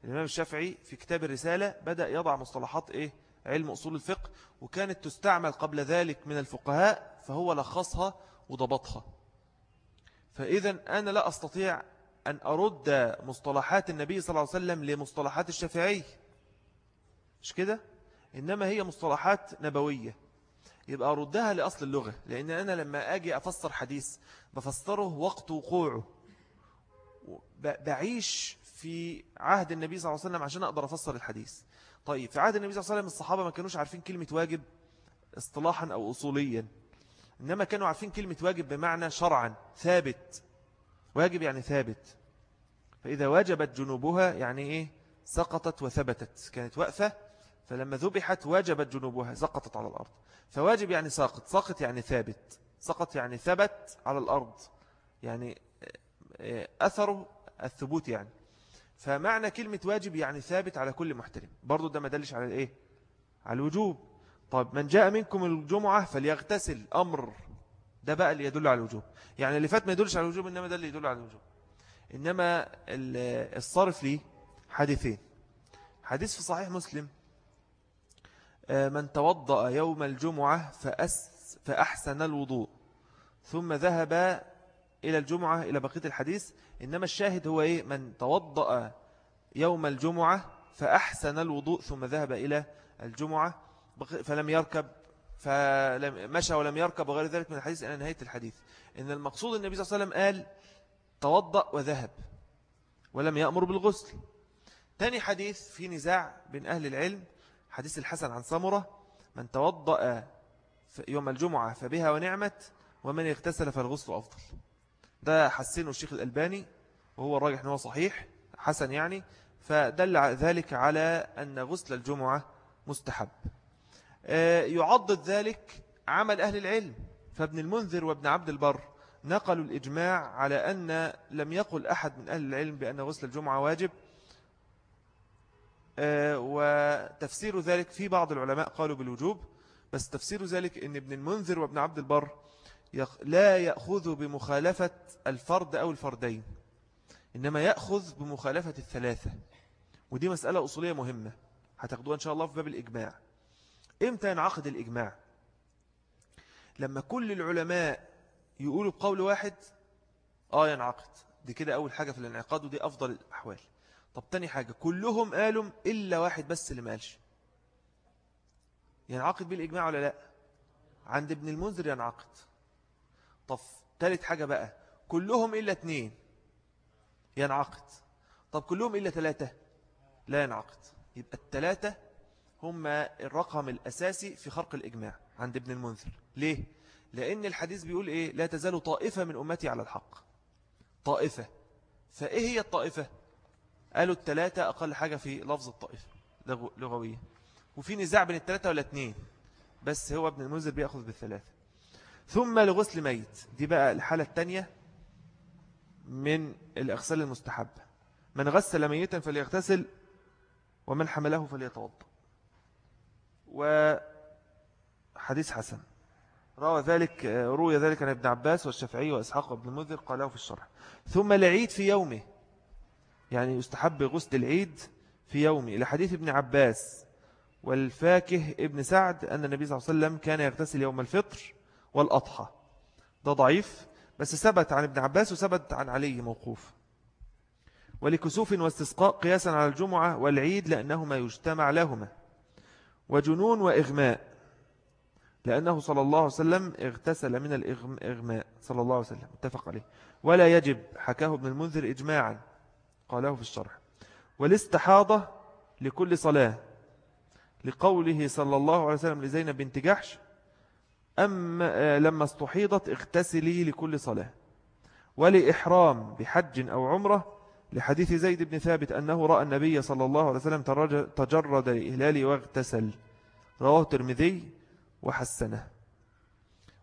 الإمام الشافعي في كتاب الرسالة بدأ يضع مصطلحات إيه؟ علم أصول الفقه وكانت تستعمل قبل ذلك من الفقهاء فهو لخصها وضبطها. فإذا أنا لا أستطيع أن أرد مصطلحات النبي صلى الله عليه وسلم لمصطلحات الشافعي. مش كده؟ إنما هي مصطلحات نبوية. يبقى أردها لأصل اللغة لأن أنا لما أجي أفسر حديث بفسره وقت وقوعه. بعيش في عهد النبي صلى الله عليه وسلم عشان أقدر أفسر الحديث. طيب في عهد النبي صلى الله عليه وسلم الصحابة ما كانوش عارفين كلمة واجب اصطلاحا أو أصوليا. إنما كانوا عارفين كلمة واجب بمعنى شرعا ثابت. واجب يعني ثابت. فإذا وجبت جنوبها يعني إيه؟ سقطت وثبتت. كانت وقفة فلما ذبحت وجبت جنوبها سقطت على الأرض. فواجب يعني ساقط ساقط يعني ثابت. سقط يعني ثبت على الأرض. يعني آه، أثر الثبوت يعني. فمعنى كلمة واجب يعني ثابت على كل محترم. برضو ده ما دلش على الإيه؟ على الوجوب. طيب من جاء منكم الجمعة فليغتسل. أمر. ده بقى اللي يدل على الوجوب. يعني اللي فات ما يدلش على الوجوب إنما ده اللي يدل على الوجوب. إنما الصرف لي حديثين. حديث في صحيح مسلم. آه، من توضأ يوم الجمعة فأس فأحسن الوضوء ثم ذهب إلى الجمعة إلى بقية الحديث. إنما الشاهد هو إيه؟ من توضأ يوم الجمعة فأحسن الوضوء ثم ذهب إلى الجمعة. فلم يركب فلم مشى ولم يركب وغير ذلك من الحديث إلى نهاية الحديث. إن المقصود النبي صلى الله عليه وسلم قال توضأ وذهب ولم يأمر بالغسل. تاني حديث في نزاع بين أهل العلم حديث الحسن عن سمرة من توضأ يوم الجمعة فبها ونعمت ومن اغتسل فالغسل أفضل. ده حسنه الشيخ الألباني وهو الراجح أنه صحيح حسن يعني فدل ذلك على أن غسل الجمعة مستحب. يعضد ذلك عمل أهل العلم. فابن المنذر وابن عبد البر نقلوا الإجماع على أن لم يقل أحد من أهل العلم بأن غسل الجمعة واجب. آه، وتفسير ذلك في بعض العلماء قالوا بالوجوب بس تفسير ذلك أن ابن المنذر وابن عبد البر لا يأخذ بمخالفة الفرد أو الفردين إنما يأخذ بمخالفة الثلاثة. ودي مسألة أصولية مهمة هتاخدوها إن شاء الله في باب الإجماع. إمتى ينعقد الإجماع؟ لما كل العلماء يقولوا بقول واحد آه ينعقد. دي كده أول حاجة في الانعقاد ودي أفضل الأحوال. طب تاني حاجة كلهم قالوا إلا واحد بس اللي ما قالش. ينعقد بالإجماع ولا لا؟ عند ابن المنذر ينعقد. طب تالت حاجة بقى كلهم إلا اتنين ينعقد. طب كلهم إلا ثلاثة لا ينعقد. يبقى الثلاثة هم الرقم الأساسي في خرق الإجماع عند ابن المنذر. ليه؟ لأن الحديث بيقول إيه؟ لا تزال طائفة من أمتي على الحق. طائفة. فإيه هي الطائفة؟ قالوا الثلاثة أقل حاجة في لفظ الطائفة لغوية. وفي نزاع بين الثلاثة ولا اثنين بس هو ابن المنذر بيأخذ بالثلاثة. ثم لغسل ميت. دي بقى الحالة الثانية من الأغسال المستحبة. من غسل ميتا فليغتسل ومن حمله فليتوضأ. وحديث حسن. روى ذلك روي ذلك عن ابن عباس والشافعي وإسحاق وابن المنذر قاله في الشرح. ثم العيد في يومه. يعني يستحب غسل العيد في يومه. إلى حديث ابن عباس والفاكه ابن سعد أن النبي صلى الله عليه وسلم كان يغتسل يوم الفطر والأضحى. ده ضعيف بس ثبت عن ابن عباس وثبت عن علي موقوف. ولكسوف واستسقاء قياسا على الجمعة والعيد لأنهما يجتمع لهما. وجنون وإغماء. لأنه صلى الله عليه وسلم اغتسل من الإغماء صلى الله عليه وسلم. اتفق عليه. ولا يجب حكاه ابن المنذر إجماعا. قاله في الشرح. والاستحاضة لكل صلاة. لقوله صلى الله عليه وسلم لزينب بنت جحش أما آه، لما استحيضت اغتسلي لكل صلاة. ولإحرام بحج أو عمرة لحديث زيد بن ثابت أنه رأى النبي صلى الله عليه وسلم تجرد الإهلال واغتسل. رواه الترمذي وحسنه.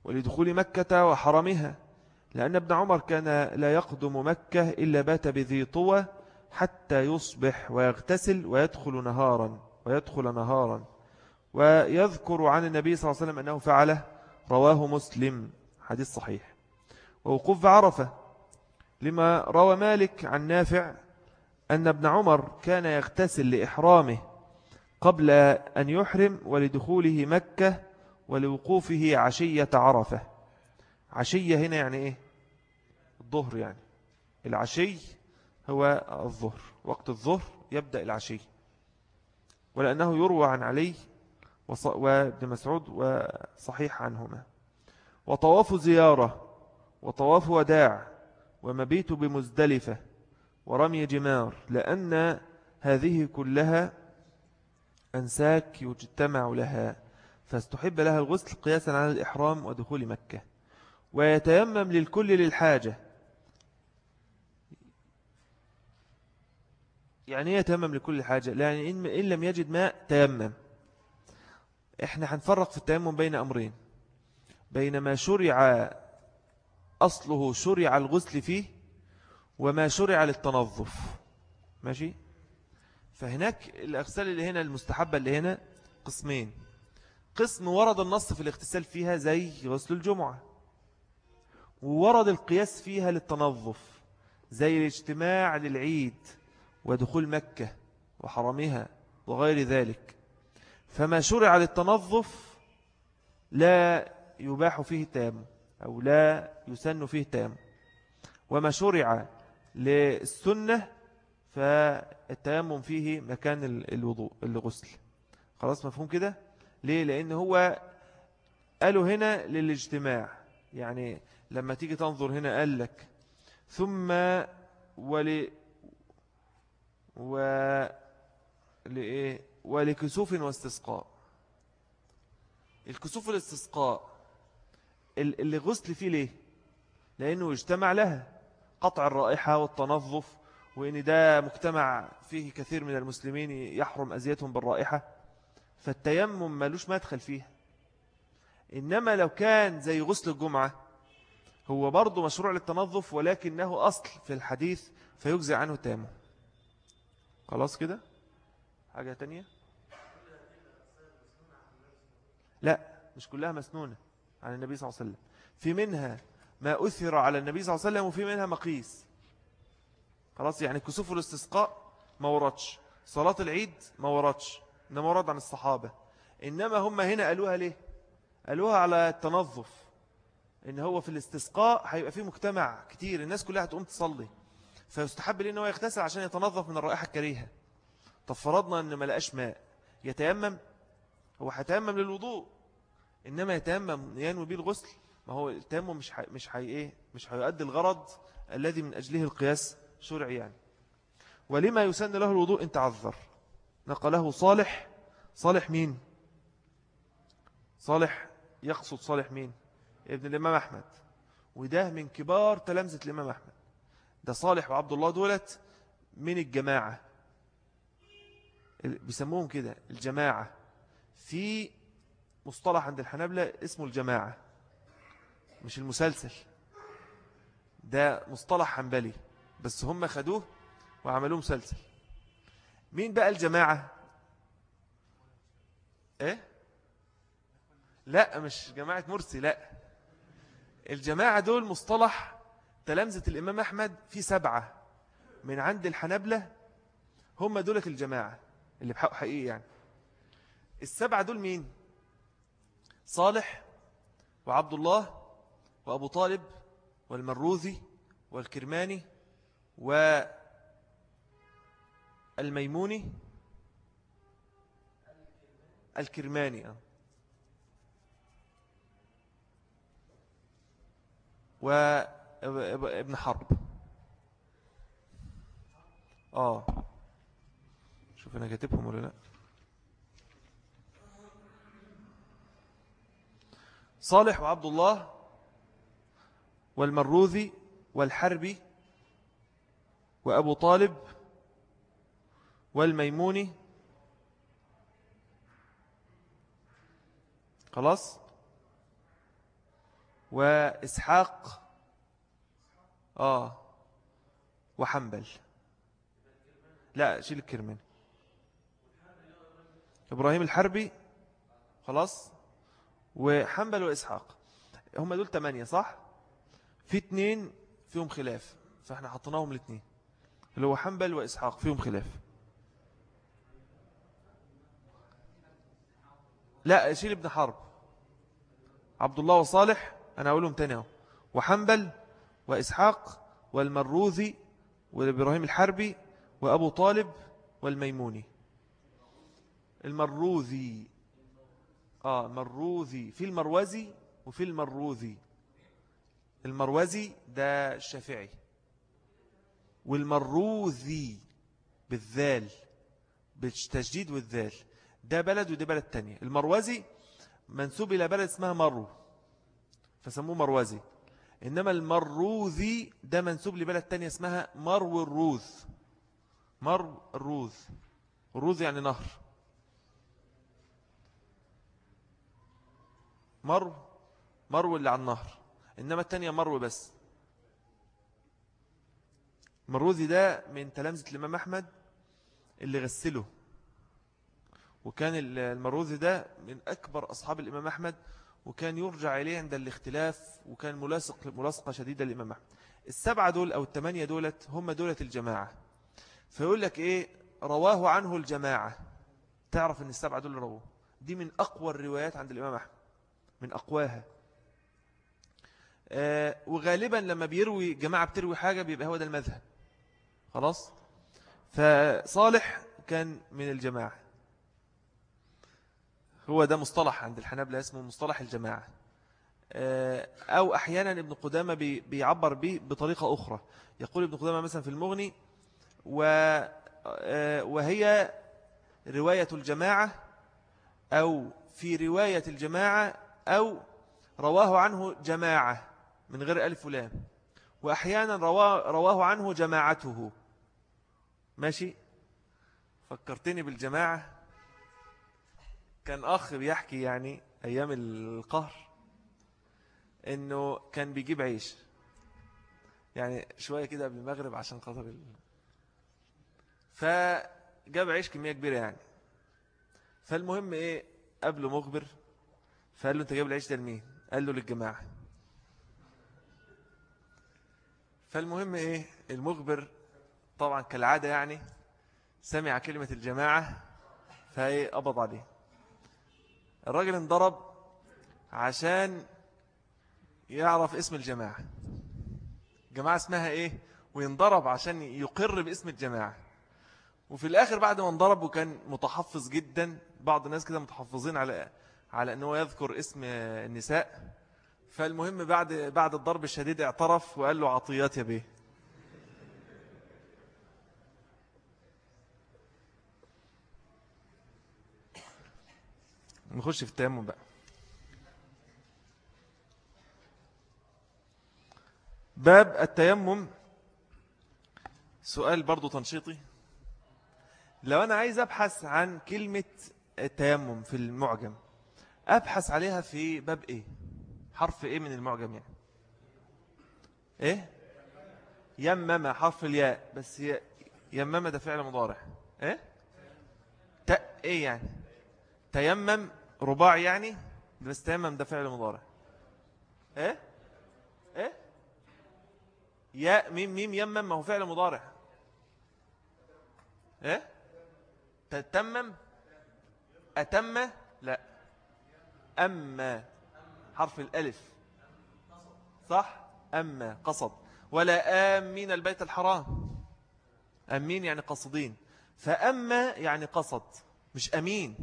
ولدخول مكة وحرمها لأن ابن عمر كان لا يقدم مكة إلا بات بذي طوى حتى يصبح ويغتسل ويدخل نهارا ويدخل نهارا. ويذكر عن النبي صلى الله عليه وسلم أنه فعله رواه مسلم. حديث صحيح. ووقوف بعرفة لما روى مالك عن نافع أن ابن عمر كان يغتسل لإحرامه قبل أن يحرم ولدخوله مكة ولوقوفه عشية عرفة. عشية هنا يعني إيه؟ الظهر يعني. العشي هو الظهر. وقت الظهر يبدأ العشي. ولأنه يروى عن علي وابن مسعود وصحيح عنهما. وطواف زيارة وطواف وداع ومبيت بمزدلفة ورمي جمار لأن هذه كلها أنساك يجتمع لها. فاستحب لها الغسل قياسا على الإحرام ودخول مكة. ويتيمم للكل للحاجة. يعني إيه يتيمم لكل حاجة؟ يعني إن لم يجد ماء تيمم. إحنا هنفرق في التيمم بين أمرين. بين ما شرع أصله شرع الغسل فيه وما شرع للتنظف. ماشي؟ فهناك الأغسال اللي هنا المستحبة اللي هنا قسمين. قسم ورد النص في الاغتسال فيها زي غسل الجمعة. وورد القياس فيها للتنظف زي الاجتماع للعيد ودخول مكة وحرمها وغير ذلك. فما شرع للتنظف لا يباح فيه تام أو لا يسن فيه تام وما شرع للسنة فالتيمم فيه مكان الوضوء الغسل. خلاص مفهوم كده؟ ليه؟ لأن هو قالوا هنا للاجتماع. يعني لما تيجي تنظر هنا قال لك ثم ول و لإيه؟ ولكسوف واستسقاء. الكسوف والاستسقاء اللي غسل فيه ليه؟ لأنه يجتمع لها قطع الرائحة والتنظف وإن ده مجتمع فيه كثير من المسلمين يحرم أزيتهم بالرائحة فالتيمم ملوش مدخل فيها. إنما لو كان زي غسل الجمعة هو برضو مشروع للتنظف ولكنه أصل في الحديث فيجزي عنه تامه خلاص كده؟ حاجة تانية؟ لا مش كلها مسنونة. عن النبي صلى الله عليه وسلم. في منها ما أثر على النبي صلى الله عليه وسلم وفي منها مقيس. خلاص يعني كسوف الاستسقاء ما وردش. صلاة العيد ما وردش. إنما ورد عن الصحابة. إنما هم هنا قالوها ليه؟ قالوها على التنظف. إن هو في الاستسقاء هيبقى فيه مجتمع كتير الناس كلها هتقوم تصلي. فيستحب ليه أنه يغتسل عشان يتنظف من الرائحة الكريهة. طب فرضنا أن ما لقاش ماء. يتيمم؟ هو هيتيمم للوضوء. إنما يتيمم ينوي به الغسل. ما هو التيمم مش حي... مش حي... إيه؟ مش هيؤدي الغرض الذي من أجله القياس شرعي يعني. ولما يسن له الوضوء إن تعذر. نقله صالح. صالح مين؟ صالح يقصد صالح مين؟ ابن الإمام أحمد. وده من كبار تلامذة الإمام أحمد. ده صالح وعبد الله دولت من الجماعة. بيسموهم كده الجماعة. في مصطلح عند الحنابلة اسمه الجماعة مش المسلسل. ده مصطلح حنبلي بس هم خدوه وعملوه مسلسل. مين بقى الجماعة؟ إيه؟ لا مش جماعة مرسي لا. الجماعة دول مصطلح تلامذة الإمام أحمد في سبعة. من عند الحنبلة هم دولة الجماعة اللي بحقوا حقيقي يعني. السبعة دول مين؟ صالح وعبد الله وأبو طالب والمروذي والكرماني والميموني الكرماني آه. وابن حرب. آه. شوف أنا كاتبهم ولا لأ. صالح وعبد الله والمروذي والحربي وأبو طالب والميموني. خلاص؟ وإسحاق آه وحنبل. لا شيل الكرماني إبراهيم الحربي. خلاص؟ وحنبل وإسحاق. هم دول تمانية صح؟ في اتنين فيهم خلاف فإحنا حطيناهم الاثنين اللي هو حنبل وإسحاق فيهم خلاف. لا شيل ابن حرب. عبد الله وصالح أنا أقولهم تاني أهو. وحنبل وإسحاق والمروذي وإبراهيم الحربي وأبو طالب والميموني. المروذي آه مروذي في المروزي وفي المروذي. المروزي ده الشافعي. والمروذي بالذال بالتشديد والذال. ده بلد وده بلد تانية. المروزي منسوب إلى بلد اسمها مرو فسموه مروزي إنما المروذي ده منسوب لبلد تانية اسمها مرو الروذ. مرو الروذ. الروذ يعني نهر. مرو مرو اللي على النهر إنما التانية مرو بس. مروذي ده من تلامذة الإمام أحمد اللي غسله. وكان المروذي ده من أكبر أصحاب الإمام أحمد وكان يرجع إليه عند الاختلاف وكان ملاصق ملاصقة شديدة للإمام أحمد. السبعة دول أو الثمانية دولت هم دولة الجماعة. فيقول لك إيه؟ رواه عنه الجماعة. تعرف أن السبعة دول رواه دي من أقوى الروايات عند الإمام أحمد. من أقواها. آه وغالبا لما بيروي جماعة بتروي حاجة بيبقى هو ده المذهب. خلاص؟ فصالح كان من الجماعة. هو ده مصطلح عند الحنابلة اسمه مصطلح الجماعة. آه، أو أحيانا ابن قدامة بيعبر به بطريقة أخرى. يقول ابن قدامة مثلا في المغني آه، وهي رواية الجماعة أو في رواية الجماعة أو رواه عنه جماعة من غير ألف ولام. وأحيانا رواه, رواه عنه جماعته. ماشي؟ فكرتني بالجماعة. كان أخ بيحكي يعني أيام القهر إنه كان بيجيب عيش. يعني شوية كده قبل المغرب عشان خاطر ال... فجاب عيش كمية كبيرة يعني. فالمهم إيه؟ قبله مخبر. فقال له أنت جايب العيش ده لمين؟ قال له للجماعة. فالمهم إيه؟ المخبر طبعا كالعادة يعني سمع كلمة الجماعة فهي قبض عليه. الراجل انضرب عشان يعرف اسم الجماعة. جماعة اسمها إيه؟ وينضرب عشان يقر باسم الجماعة. وفي الآخر بعد ما انضرب وكان متحفظ جدا بعض الناس كده متحفظين على على أنه يذكر اسم النساء. فالمهم بعد بعد الضرب الشديد اعترف وقال له عطيات يا بيه. نخش في التيمم بقى. باب التيمم. سؤال برضو تنشيطي. لو أنا عايز أبحث عن كلمة التيمم في المعجم أبحث عليها في باب إيه؟ حرف إيه من المعجم يعني؟ إيه؟ يمم حرف الياء بس يمم ده فعل مضارع. إيه؟ تأ إيه يعني؟ تيمم رباع يعني بس تيمم ده فعل مضارع. إيه؟ إيه؟ يا ميم ميم يمم ما هو فعل مضارع. إيه؟ تتمم؟ أتم؟ لا. أما حرف الألف صح؟ أما قصد. ولا آمين البيت الحرام. أمين يعني قصدين فأما يعني قصد مش أمين.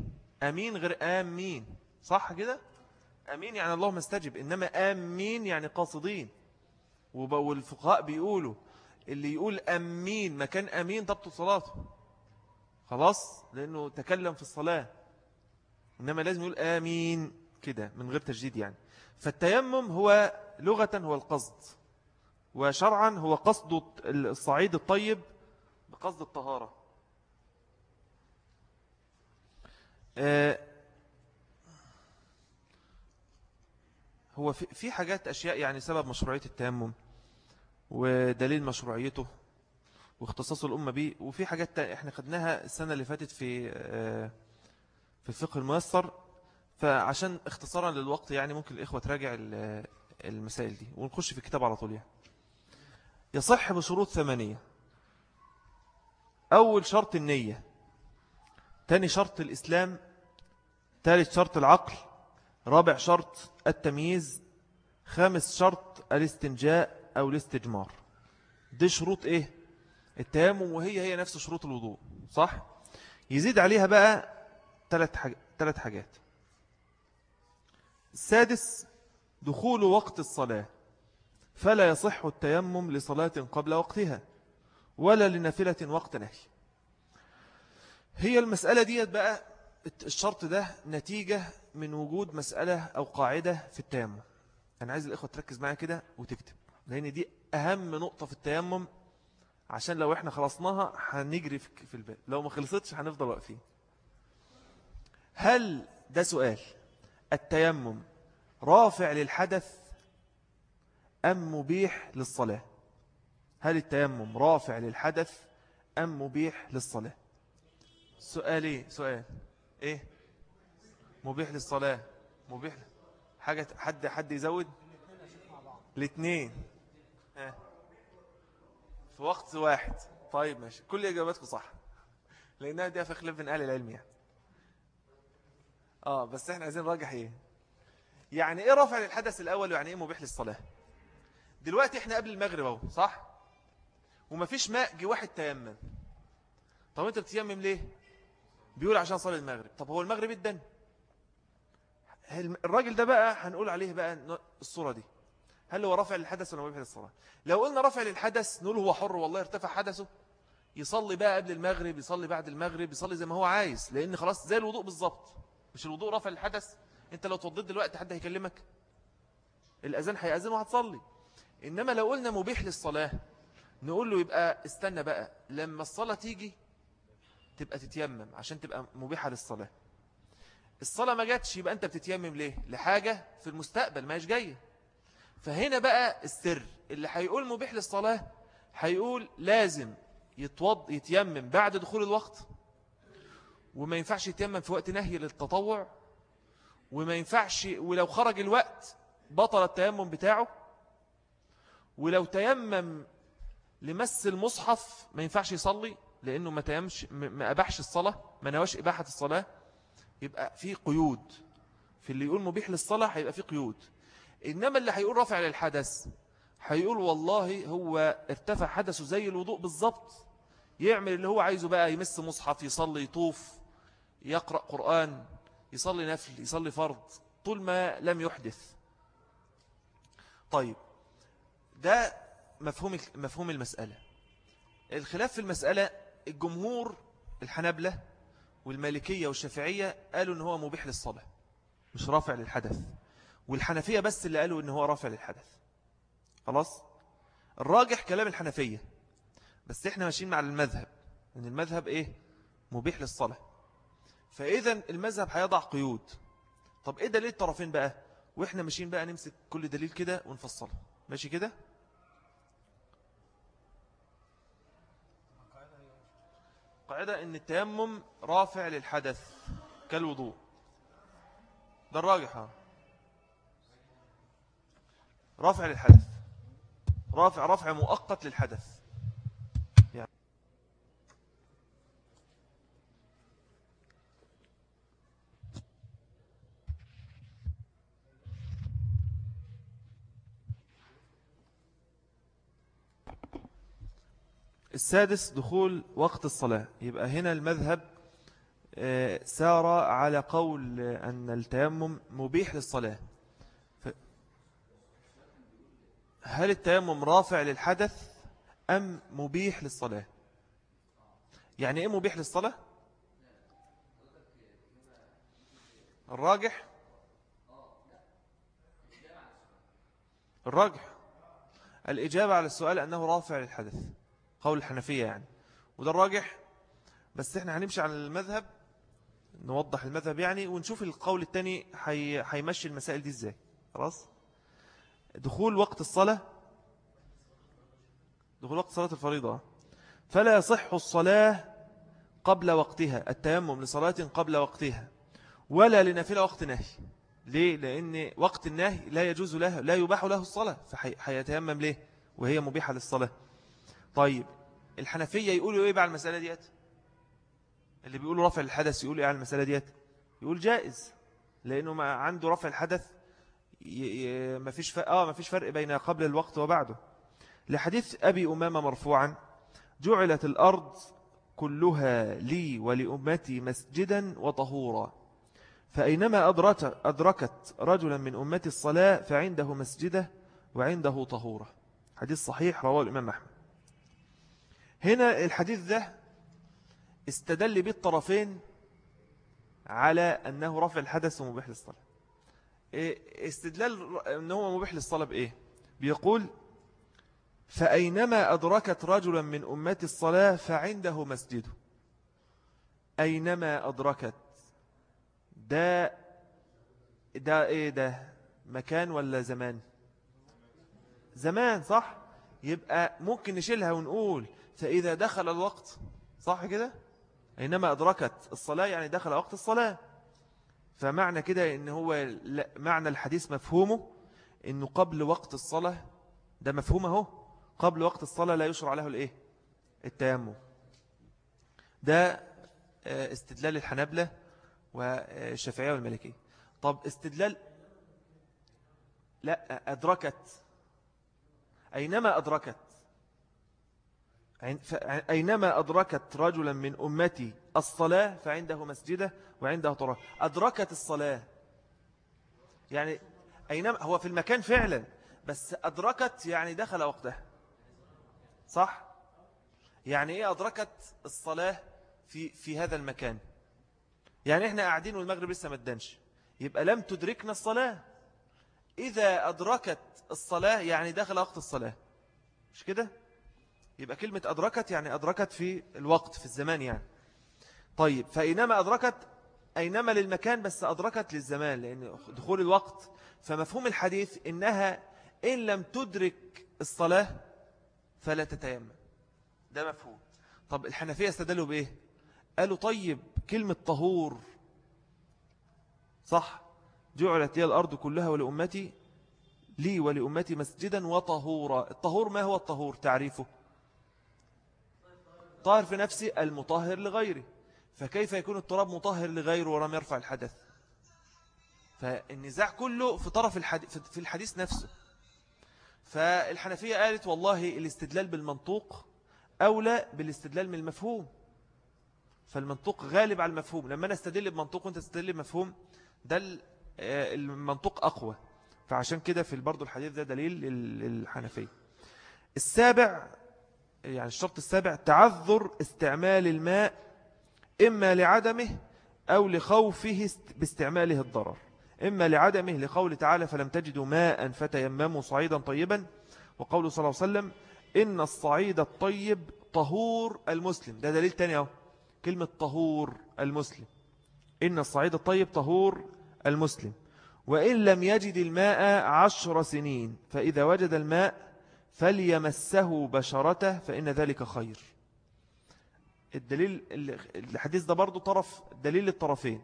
أمين غير آمين صح كده؟ أمين يعني اللهم استجب إنما آمين يعني قاصدين. والفقهاء بيقولوا اللي يقول أمين مكان أمين تبطل صلاته. خلاص؟ لأنه تكلم في الصلاة. إنما لازم يقول آمين كده من غير تجديد يعني. فالتيمم هو لغة هو القصد وشرعا هو قصد الصعيد الطيب بقصد الطهارة. آه، هو في حاجات أشياء يعني سبب مشروعية التيمم ودليل مشروعيته واختصاص الأمة به وفي حاجات إحنا خدناها السنة اللي فاتت في آه، في الفقه الميسر فعشان اختصارا للوقت يعني ممكن الإخوة تراجع المسائل دي ونخش في الكتاب على طول يعني. يصح بشروط ثمانية. أول شرط النية تاني شرط الإسلام ثالث شرط العقل رابع شرط التمييز خامس شرط الاستنجاء أو الاستجمار. دي شروط إيه؟ التيمم وهي هي نفس شروط الوضوء صح؟ يزيد عليها بقى ثلاث حاجات حاجات. السادس دخول وقت الصلاة. فلا يصح التيمم لصلاة قبل وقتها ولا لنافلة وقت نهي. هي المسألة دي بقى الشرط ده نتيجة من وجود مسألة أو قاعدة في التيمم. أنا عايز الإخوة تركز معايا كده وتكتب لأن دي أهم نقطة في التيمم عشان لو إحنا خلصناها هنجري في الباب. لو ما خلصتش هنفضل واقفين. هل ده سؤال؟ التيمم رافع للحدث أم مبيح للصلاة؟ هل التيمم رافع للحدث أم مبيح للصلاة؟ سؤال إيه سؤال. إيه؟ مبيح للصلاة. مبيح حاجة حد حد يزود؟ الاثنين. في وقت واحد. طيب ماشي. كل إجاباتكم صح. لأنها دي في خلاف بين أهل العلم يعني. آه بس إحنا عايزين راجح إيه؟ يعني إيه رافع للحدث الأول ويعني إيه مبيح للصلاة؟ دلوقتي إحنا قبل المغرب أهو صح؟ ومفيش ماء جه واحد تيمم. طب أنت بتيمم ليه؟ بيقول عشان صلي المغرب. طب هو المغرب الدن الراجل ده بقى هنقول عليه بقى الصورة دي. هل هو رافع للحدث ولا مبيح للصلاة؟ لو قلنا رافع للحدث نقول هو حر والله ارتفع حدثه. يصلي بقى قبل المغرب يصلي بعد المغرب يصلي زي ما هو عايز لأن خلاص زي الوضوء بالظبط. مش الوضوء رافع للحدث انت لو توضيت دلوقتي حد هيكلمك؟ الأذان هيأذن وهتصلي. إنما لو قلنا مبيح للصلاة نقول له يبقى استنى بقى لما الصلاة تيجي تبقى تتيمم عشان تبقى مبيحة للصلاة. الصلاة ما جاتش يبقى أنت بتتيمم ليه؟ لحاجة في المستقبل ما جاية. فهنا بقى السر اللي هيقول مبيح للصلاة هيقول لازم يتوض يتيمم بعد دخول الوقت. وما ينفعش يتيمم في وقت نهي للتطوع وما ينفعش ولو خرج الوقت بطل التيمم بتاعه ولو تيمم لمس المصحف ما ينفعش يصلي لأنه ما تيمش ما أباحش الصلاة ما نواش إباحة الصلاة يبقى في قيود. في اللي يقول مبيح للصلاة هيبقى في قيود. إنما اللي هيقول رفع للحدث هيقول والله هو ارتفع حدثه زي الوضوء بالضبط يعمل اللي هو عايزه بقى يمس مصحف يصلي يطوف. يقرأ قرآن يصلي نفل يصلي فرض طول ما لم يحدث. طيب ده مفهوم مفهوم المسألة. الخلاف في المسألة الجمهور الحنبلة والمالكية والشافعية قالوا إن هو مبيح للصلاة مش رافع للحدث. والحنفية بس اللي قالوا إن هو رافع للحدث. خلاص؟ الراجح كلام الحنفية. بس إحنا ماشيين مع المذهب إن المذهب إيه؟ مبيح للصلاة. فإذا المذهب هيضع قيود. طب إيه دليل الطرفين بقى؟ وإحنا ماشيين بقى نمسك كل دليل كده ونفصله. ماشي كده؟ قاعدة إن التيمم رافع للحدث كالوضوء. ده الراجح رافع للحدث. رافع رفع مؤقت للحدث. السادس دخول وقت الصلاة. يبقى هنا المذهب آه، سار على قول أن التيمم مبيح للصلاة. هل التيمم رافع للحدث أم مبيح للصلاة؟ يعني إيه مبيح للصلاة؟ الراجح؟ الراجح. الإجابة على السؤال أنه رافع للحدث. قول الحنفية يعني. وده الراجح. بس إحنا هنمشي على المذهب نوضح المذهب يعني ونشوف القول الثاني هيمشي المسائل دي إزاي. خلاص؟ دخول وقت الصلاة. دخول وقت صلاة الفريضة. فلا يصح الصلاة قبل وقتها التيمم لصلاة قبل وقتها ولا لنافلة وقت نهي ليه؟ لأن وقت النهي لا يجوز له لا يباح له الصلاة فحيتيمم ليه؟ وهي مبيحة للصلاة. طيب الحنفية يقولوا إيه بقى على المسألة ديت؟ اللي بيقولوا رفع الحدث يقولوا إيه على المسألة ديت؟ يقول جائز لأنه ما عنده رفع الحدث ما فيش آه ما فيش فرق بين قبل الوقت وبعده. لحديث أبي أمامة مرفوعا جعلت الأرض كلها لي ولأمتي مسجدا وطهورا فأينما أدركت رجلا من أمتي الصلاة فعنده مسجده وعنده طهورة. حديث صحيح رواه الإمام أحمد. هنا الحديث ده استدل به الطرفين على أنه رفع الحدث ومبيح للصلاة. إيه، استدلال أنه مبيح للصلاة بإيه؟ بيقول فأينما أدركت رجلا من أمتي الصلاة فعنده مسجده أينما أدركت ده ده إيه ده؟ مكان ولا زمان؟ زمان صح؟ يبقى ممكن نشيلها ونقول فإذا دخل الوقت صح كده؟ أينما أدركت الصلاة يعني دخل وقت الصلاة. فمعنى كده إن هو معنى الحديث مفهومه إنه قبل وقت الصلاة ده مفهومه قبل وقت الصلاة لا يشرع له الإيه؟ التيمم. ده آه، استدلال الحنبلة والشافعية والملكية. طب استدلال لا أدركت. أينما أدركت أينما أدركت رجلا من أمتي الصلاة فعنده مسجده وعنده طرق. أدركت الصلاة. يعني أينما هو في المكان فعلا بس أدركت يعني دخل وقتها صح؟ يعني إيه أدركت الصلاة في, في هذا المكان؟ يعني إحنا قاعدين والمغرب لسه ما ادنش يبقى لم تدركنا الصلاة. إذا أدركت الصلاة يعني دخل وقت الصلاة. مش كده؟ يبقى كلمة أدركت يعني أدركت في الوقت في الزمان يعني. طيب فإنما أدركت أينما للمكان بس أدركت للزمان لأن دخول الوقت فمفهوم الحديث إنها إن لم تدرك الصلاة فلا تتيمم. ده مفهوم. طب الحنفية استدلوا بإيه؟ قالوا طيب كلمة طهور. صح؟ جعلت هي الأرض كلها ولأمتي لي ولأمتي مسجدا وطهورا. الطهور ما هو الطهور؟ تعريفه. طاهر في نفسه المطهر لغيره فكيف يكون التراب مطهر لغيره ولم يرفع الحدث؟ فالنزاع كله في طرف الحديث في الحديث نفسه. فالحنفية قالت والله الاستدلال بالمنطوق أولى بالاستدلال من المفهوم. فالمنطوق غالب على المفهوم. لما أنا أستدل بمنطوق وأنت تستدل بمفهوم ده آه، المنطوق أقوى. فعشان كده في برضو الحديث ده دليل للحنفية. السابع يعني الشرط السابع تعذر استعمال الماء إما لعدمه أو لخوفه باستعماله الضرر. إما لعدمه لقول تعالى فلم تجدوا ماء فتيمموا صعيدا طيبا. وقول صلى الله عليه وسلم إن الصعيد الطيب طهور المسلم. ده دليل تاني أهو. كلمة طهور المسلم. إن الصعيد الطيب طهور المسلم. وإن لم يجد الماء عشر سنين فإذا وجد الماء فليمسه بشرته فإن ذلك خير. الدليل الحديث ده برضو طرف دليل الطرفين.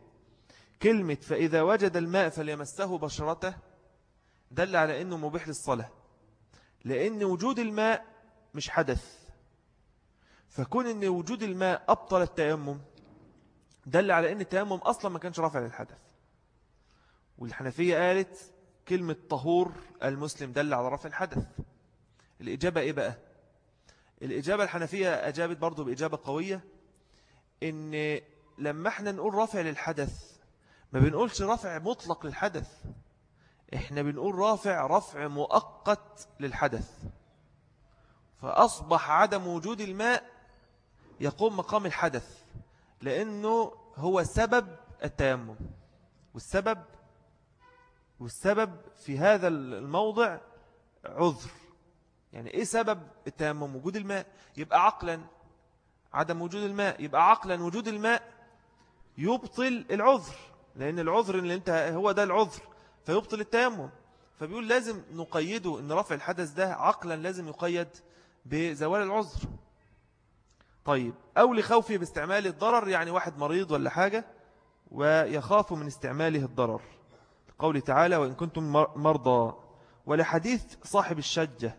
كلمة فإذا وجد الماء فليمسه بشرته دل على أنه مبيح للصلاة. لأن وجود الماء مش حدث. فكون أن وجود الماء أبطل التيمم دل على أن التيمم أصلا ما كانش رافع للحدث. والحنفية قالت كلمة طهور المسلم دل على رفع الحدث. الإجابة إيه بقى؟ الإجابة الحنفية أجابت برضو بإجابة قوية إن لما إحنا نقول رفع للحدث ما بنقولش رفع مطلق للحدث إحنا بنقول رافع رفع مؤقت للحدث. فأصبح عدم وجود الماء يقوم مقام الحدث لأنه هو سبب التيمم. والسبب والسبب في هذا الموضع عذر. يعني إيه سبب التيمم؟ وجود الماء. يبقى عقلا. عدم وجود الماء. يبقى عقلا وجود الماء يبطل العذر. لأن العذر اللي أنت هو ده العذر. فيبطل التيمم. فبيقول لازم نقيده إن رفع الحدث ده عقلا لازم يقيد بزوال العذر. طيب أو لخوفه باستعمال الضرر يعني واحد مريض ولا حاجة ويخاف من استعماله الضرر. قول تعالى وإن كنتم مرضى. ولحديث صاحب الشجة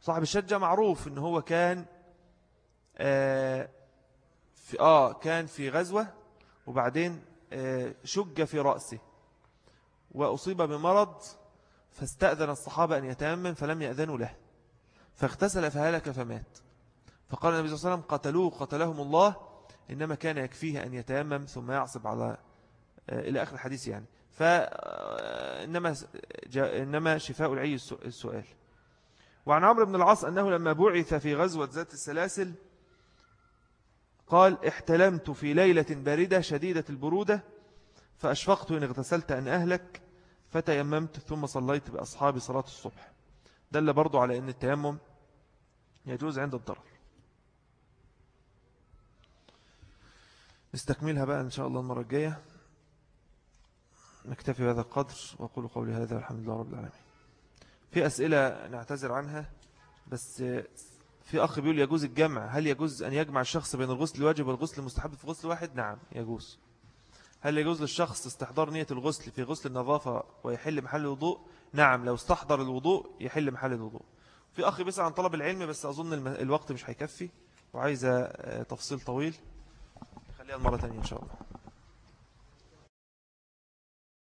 صاحب الشجة معروف إن هو كان آه في آه كان في غزوة وبعدين آه شج في رأسه وأصيب بمرض فاستأذن الصحابة أن يتأمن فلم يأذنوا له. فاغتسل فهلك فمات. فقال النبي صلى الله عليه وسلم قتلوه قتلهم الله إنما كان يكفيه أن يتيمم ثم يعصب على آه، إلى آخر الحديث يعني. فإنما إنما شفاء العي السؤال. وعن عمرو بن العاص أنه لما بعث في غزوة ذات السلاسل قال احتلمت في ليلة باردة شديدة البرودة فأشفقت إن اغتسلت أن أهلك فتيممت ثم صليت بأصحابي صلاة الصبح. دل برضو على أن التيمم يجوز عند الضرر. نستكملها بقى إن شاء الله المرة الجاية. نكتفي بهذا القدر وأقول قولي هذا الحمد لله رب العالمين. في أسئلة نعتذر عنها بس في أخ بيقول يجوز الجمع هل يجوز أن يجمع الشخص بين الغسل الواجب والغسل المستحب في غسل واحد؟ نعم يجوز. هل يجوز للشخص استحضار نية الغسل في غسل النظافة ويحل محل الوضوء؟ نعم لو استحضر الوضوء يحل محل الوضوء. في أخ بيسأل عن طلب العلم بس أظن الوقت مش هيكفي وعايزة تفصيل طويل. خليها المرة تانية إن شاء الله.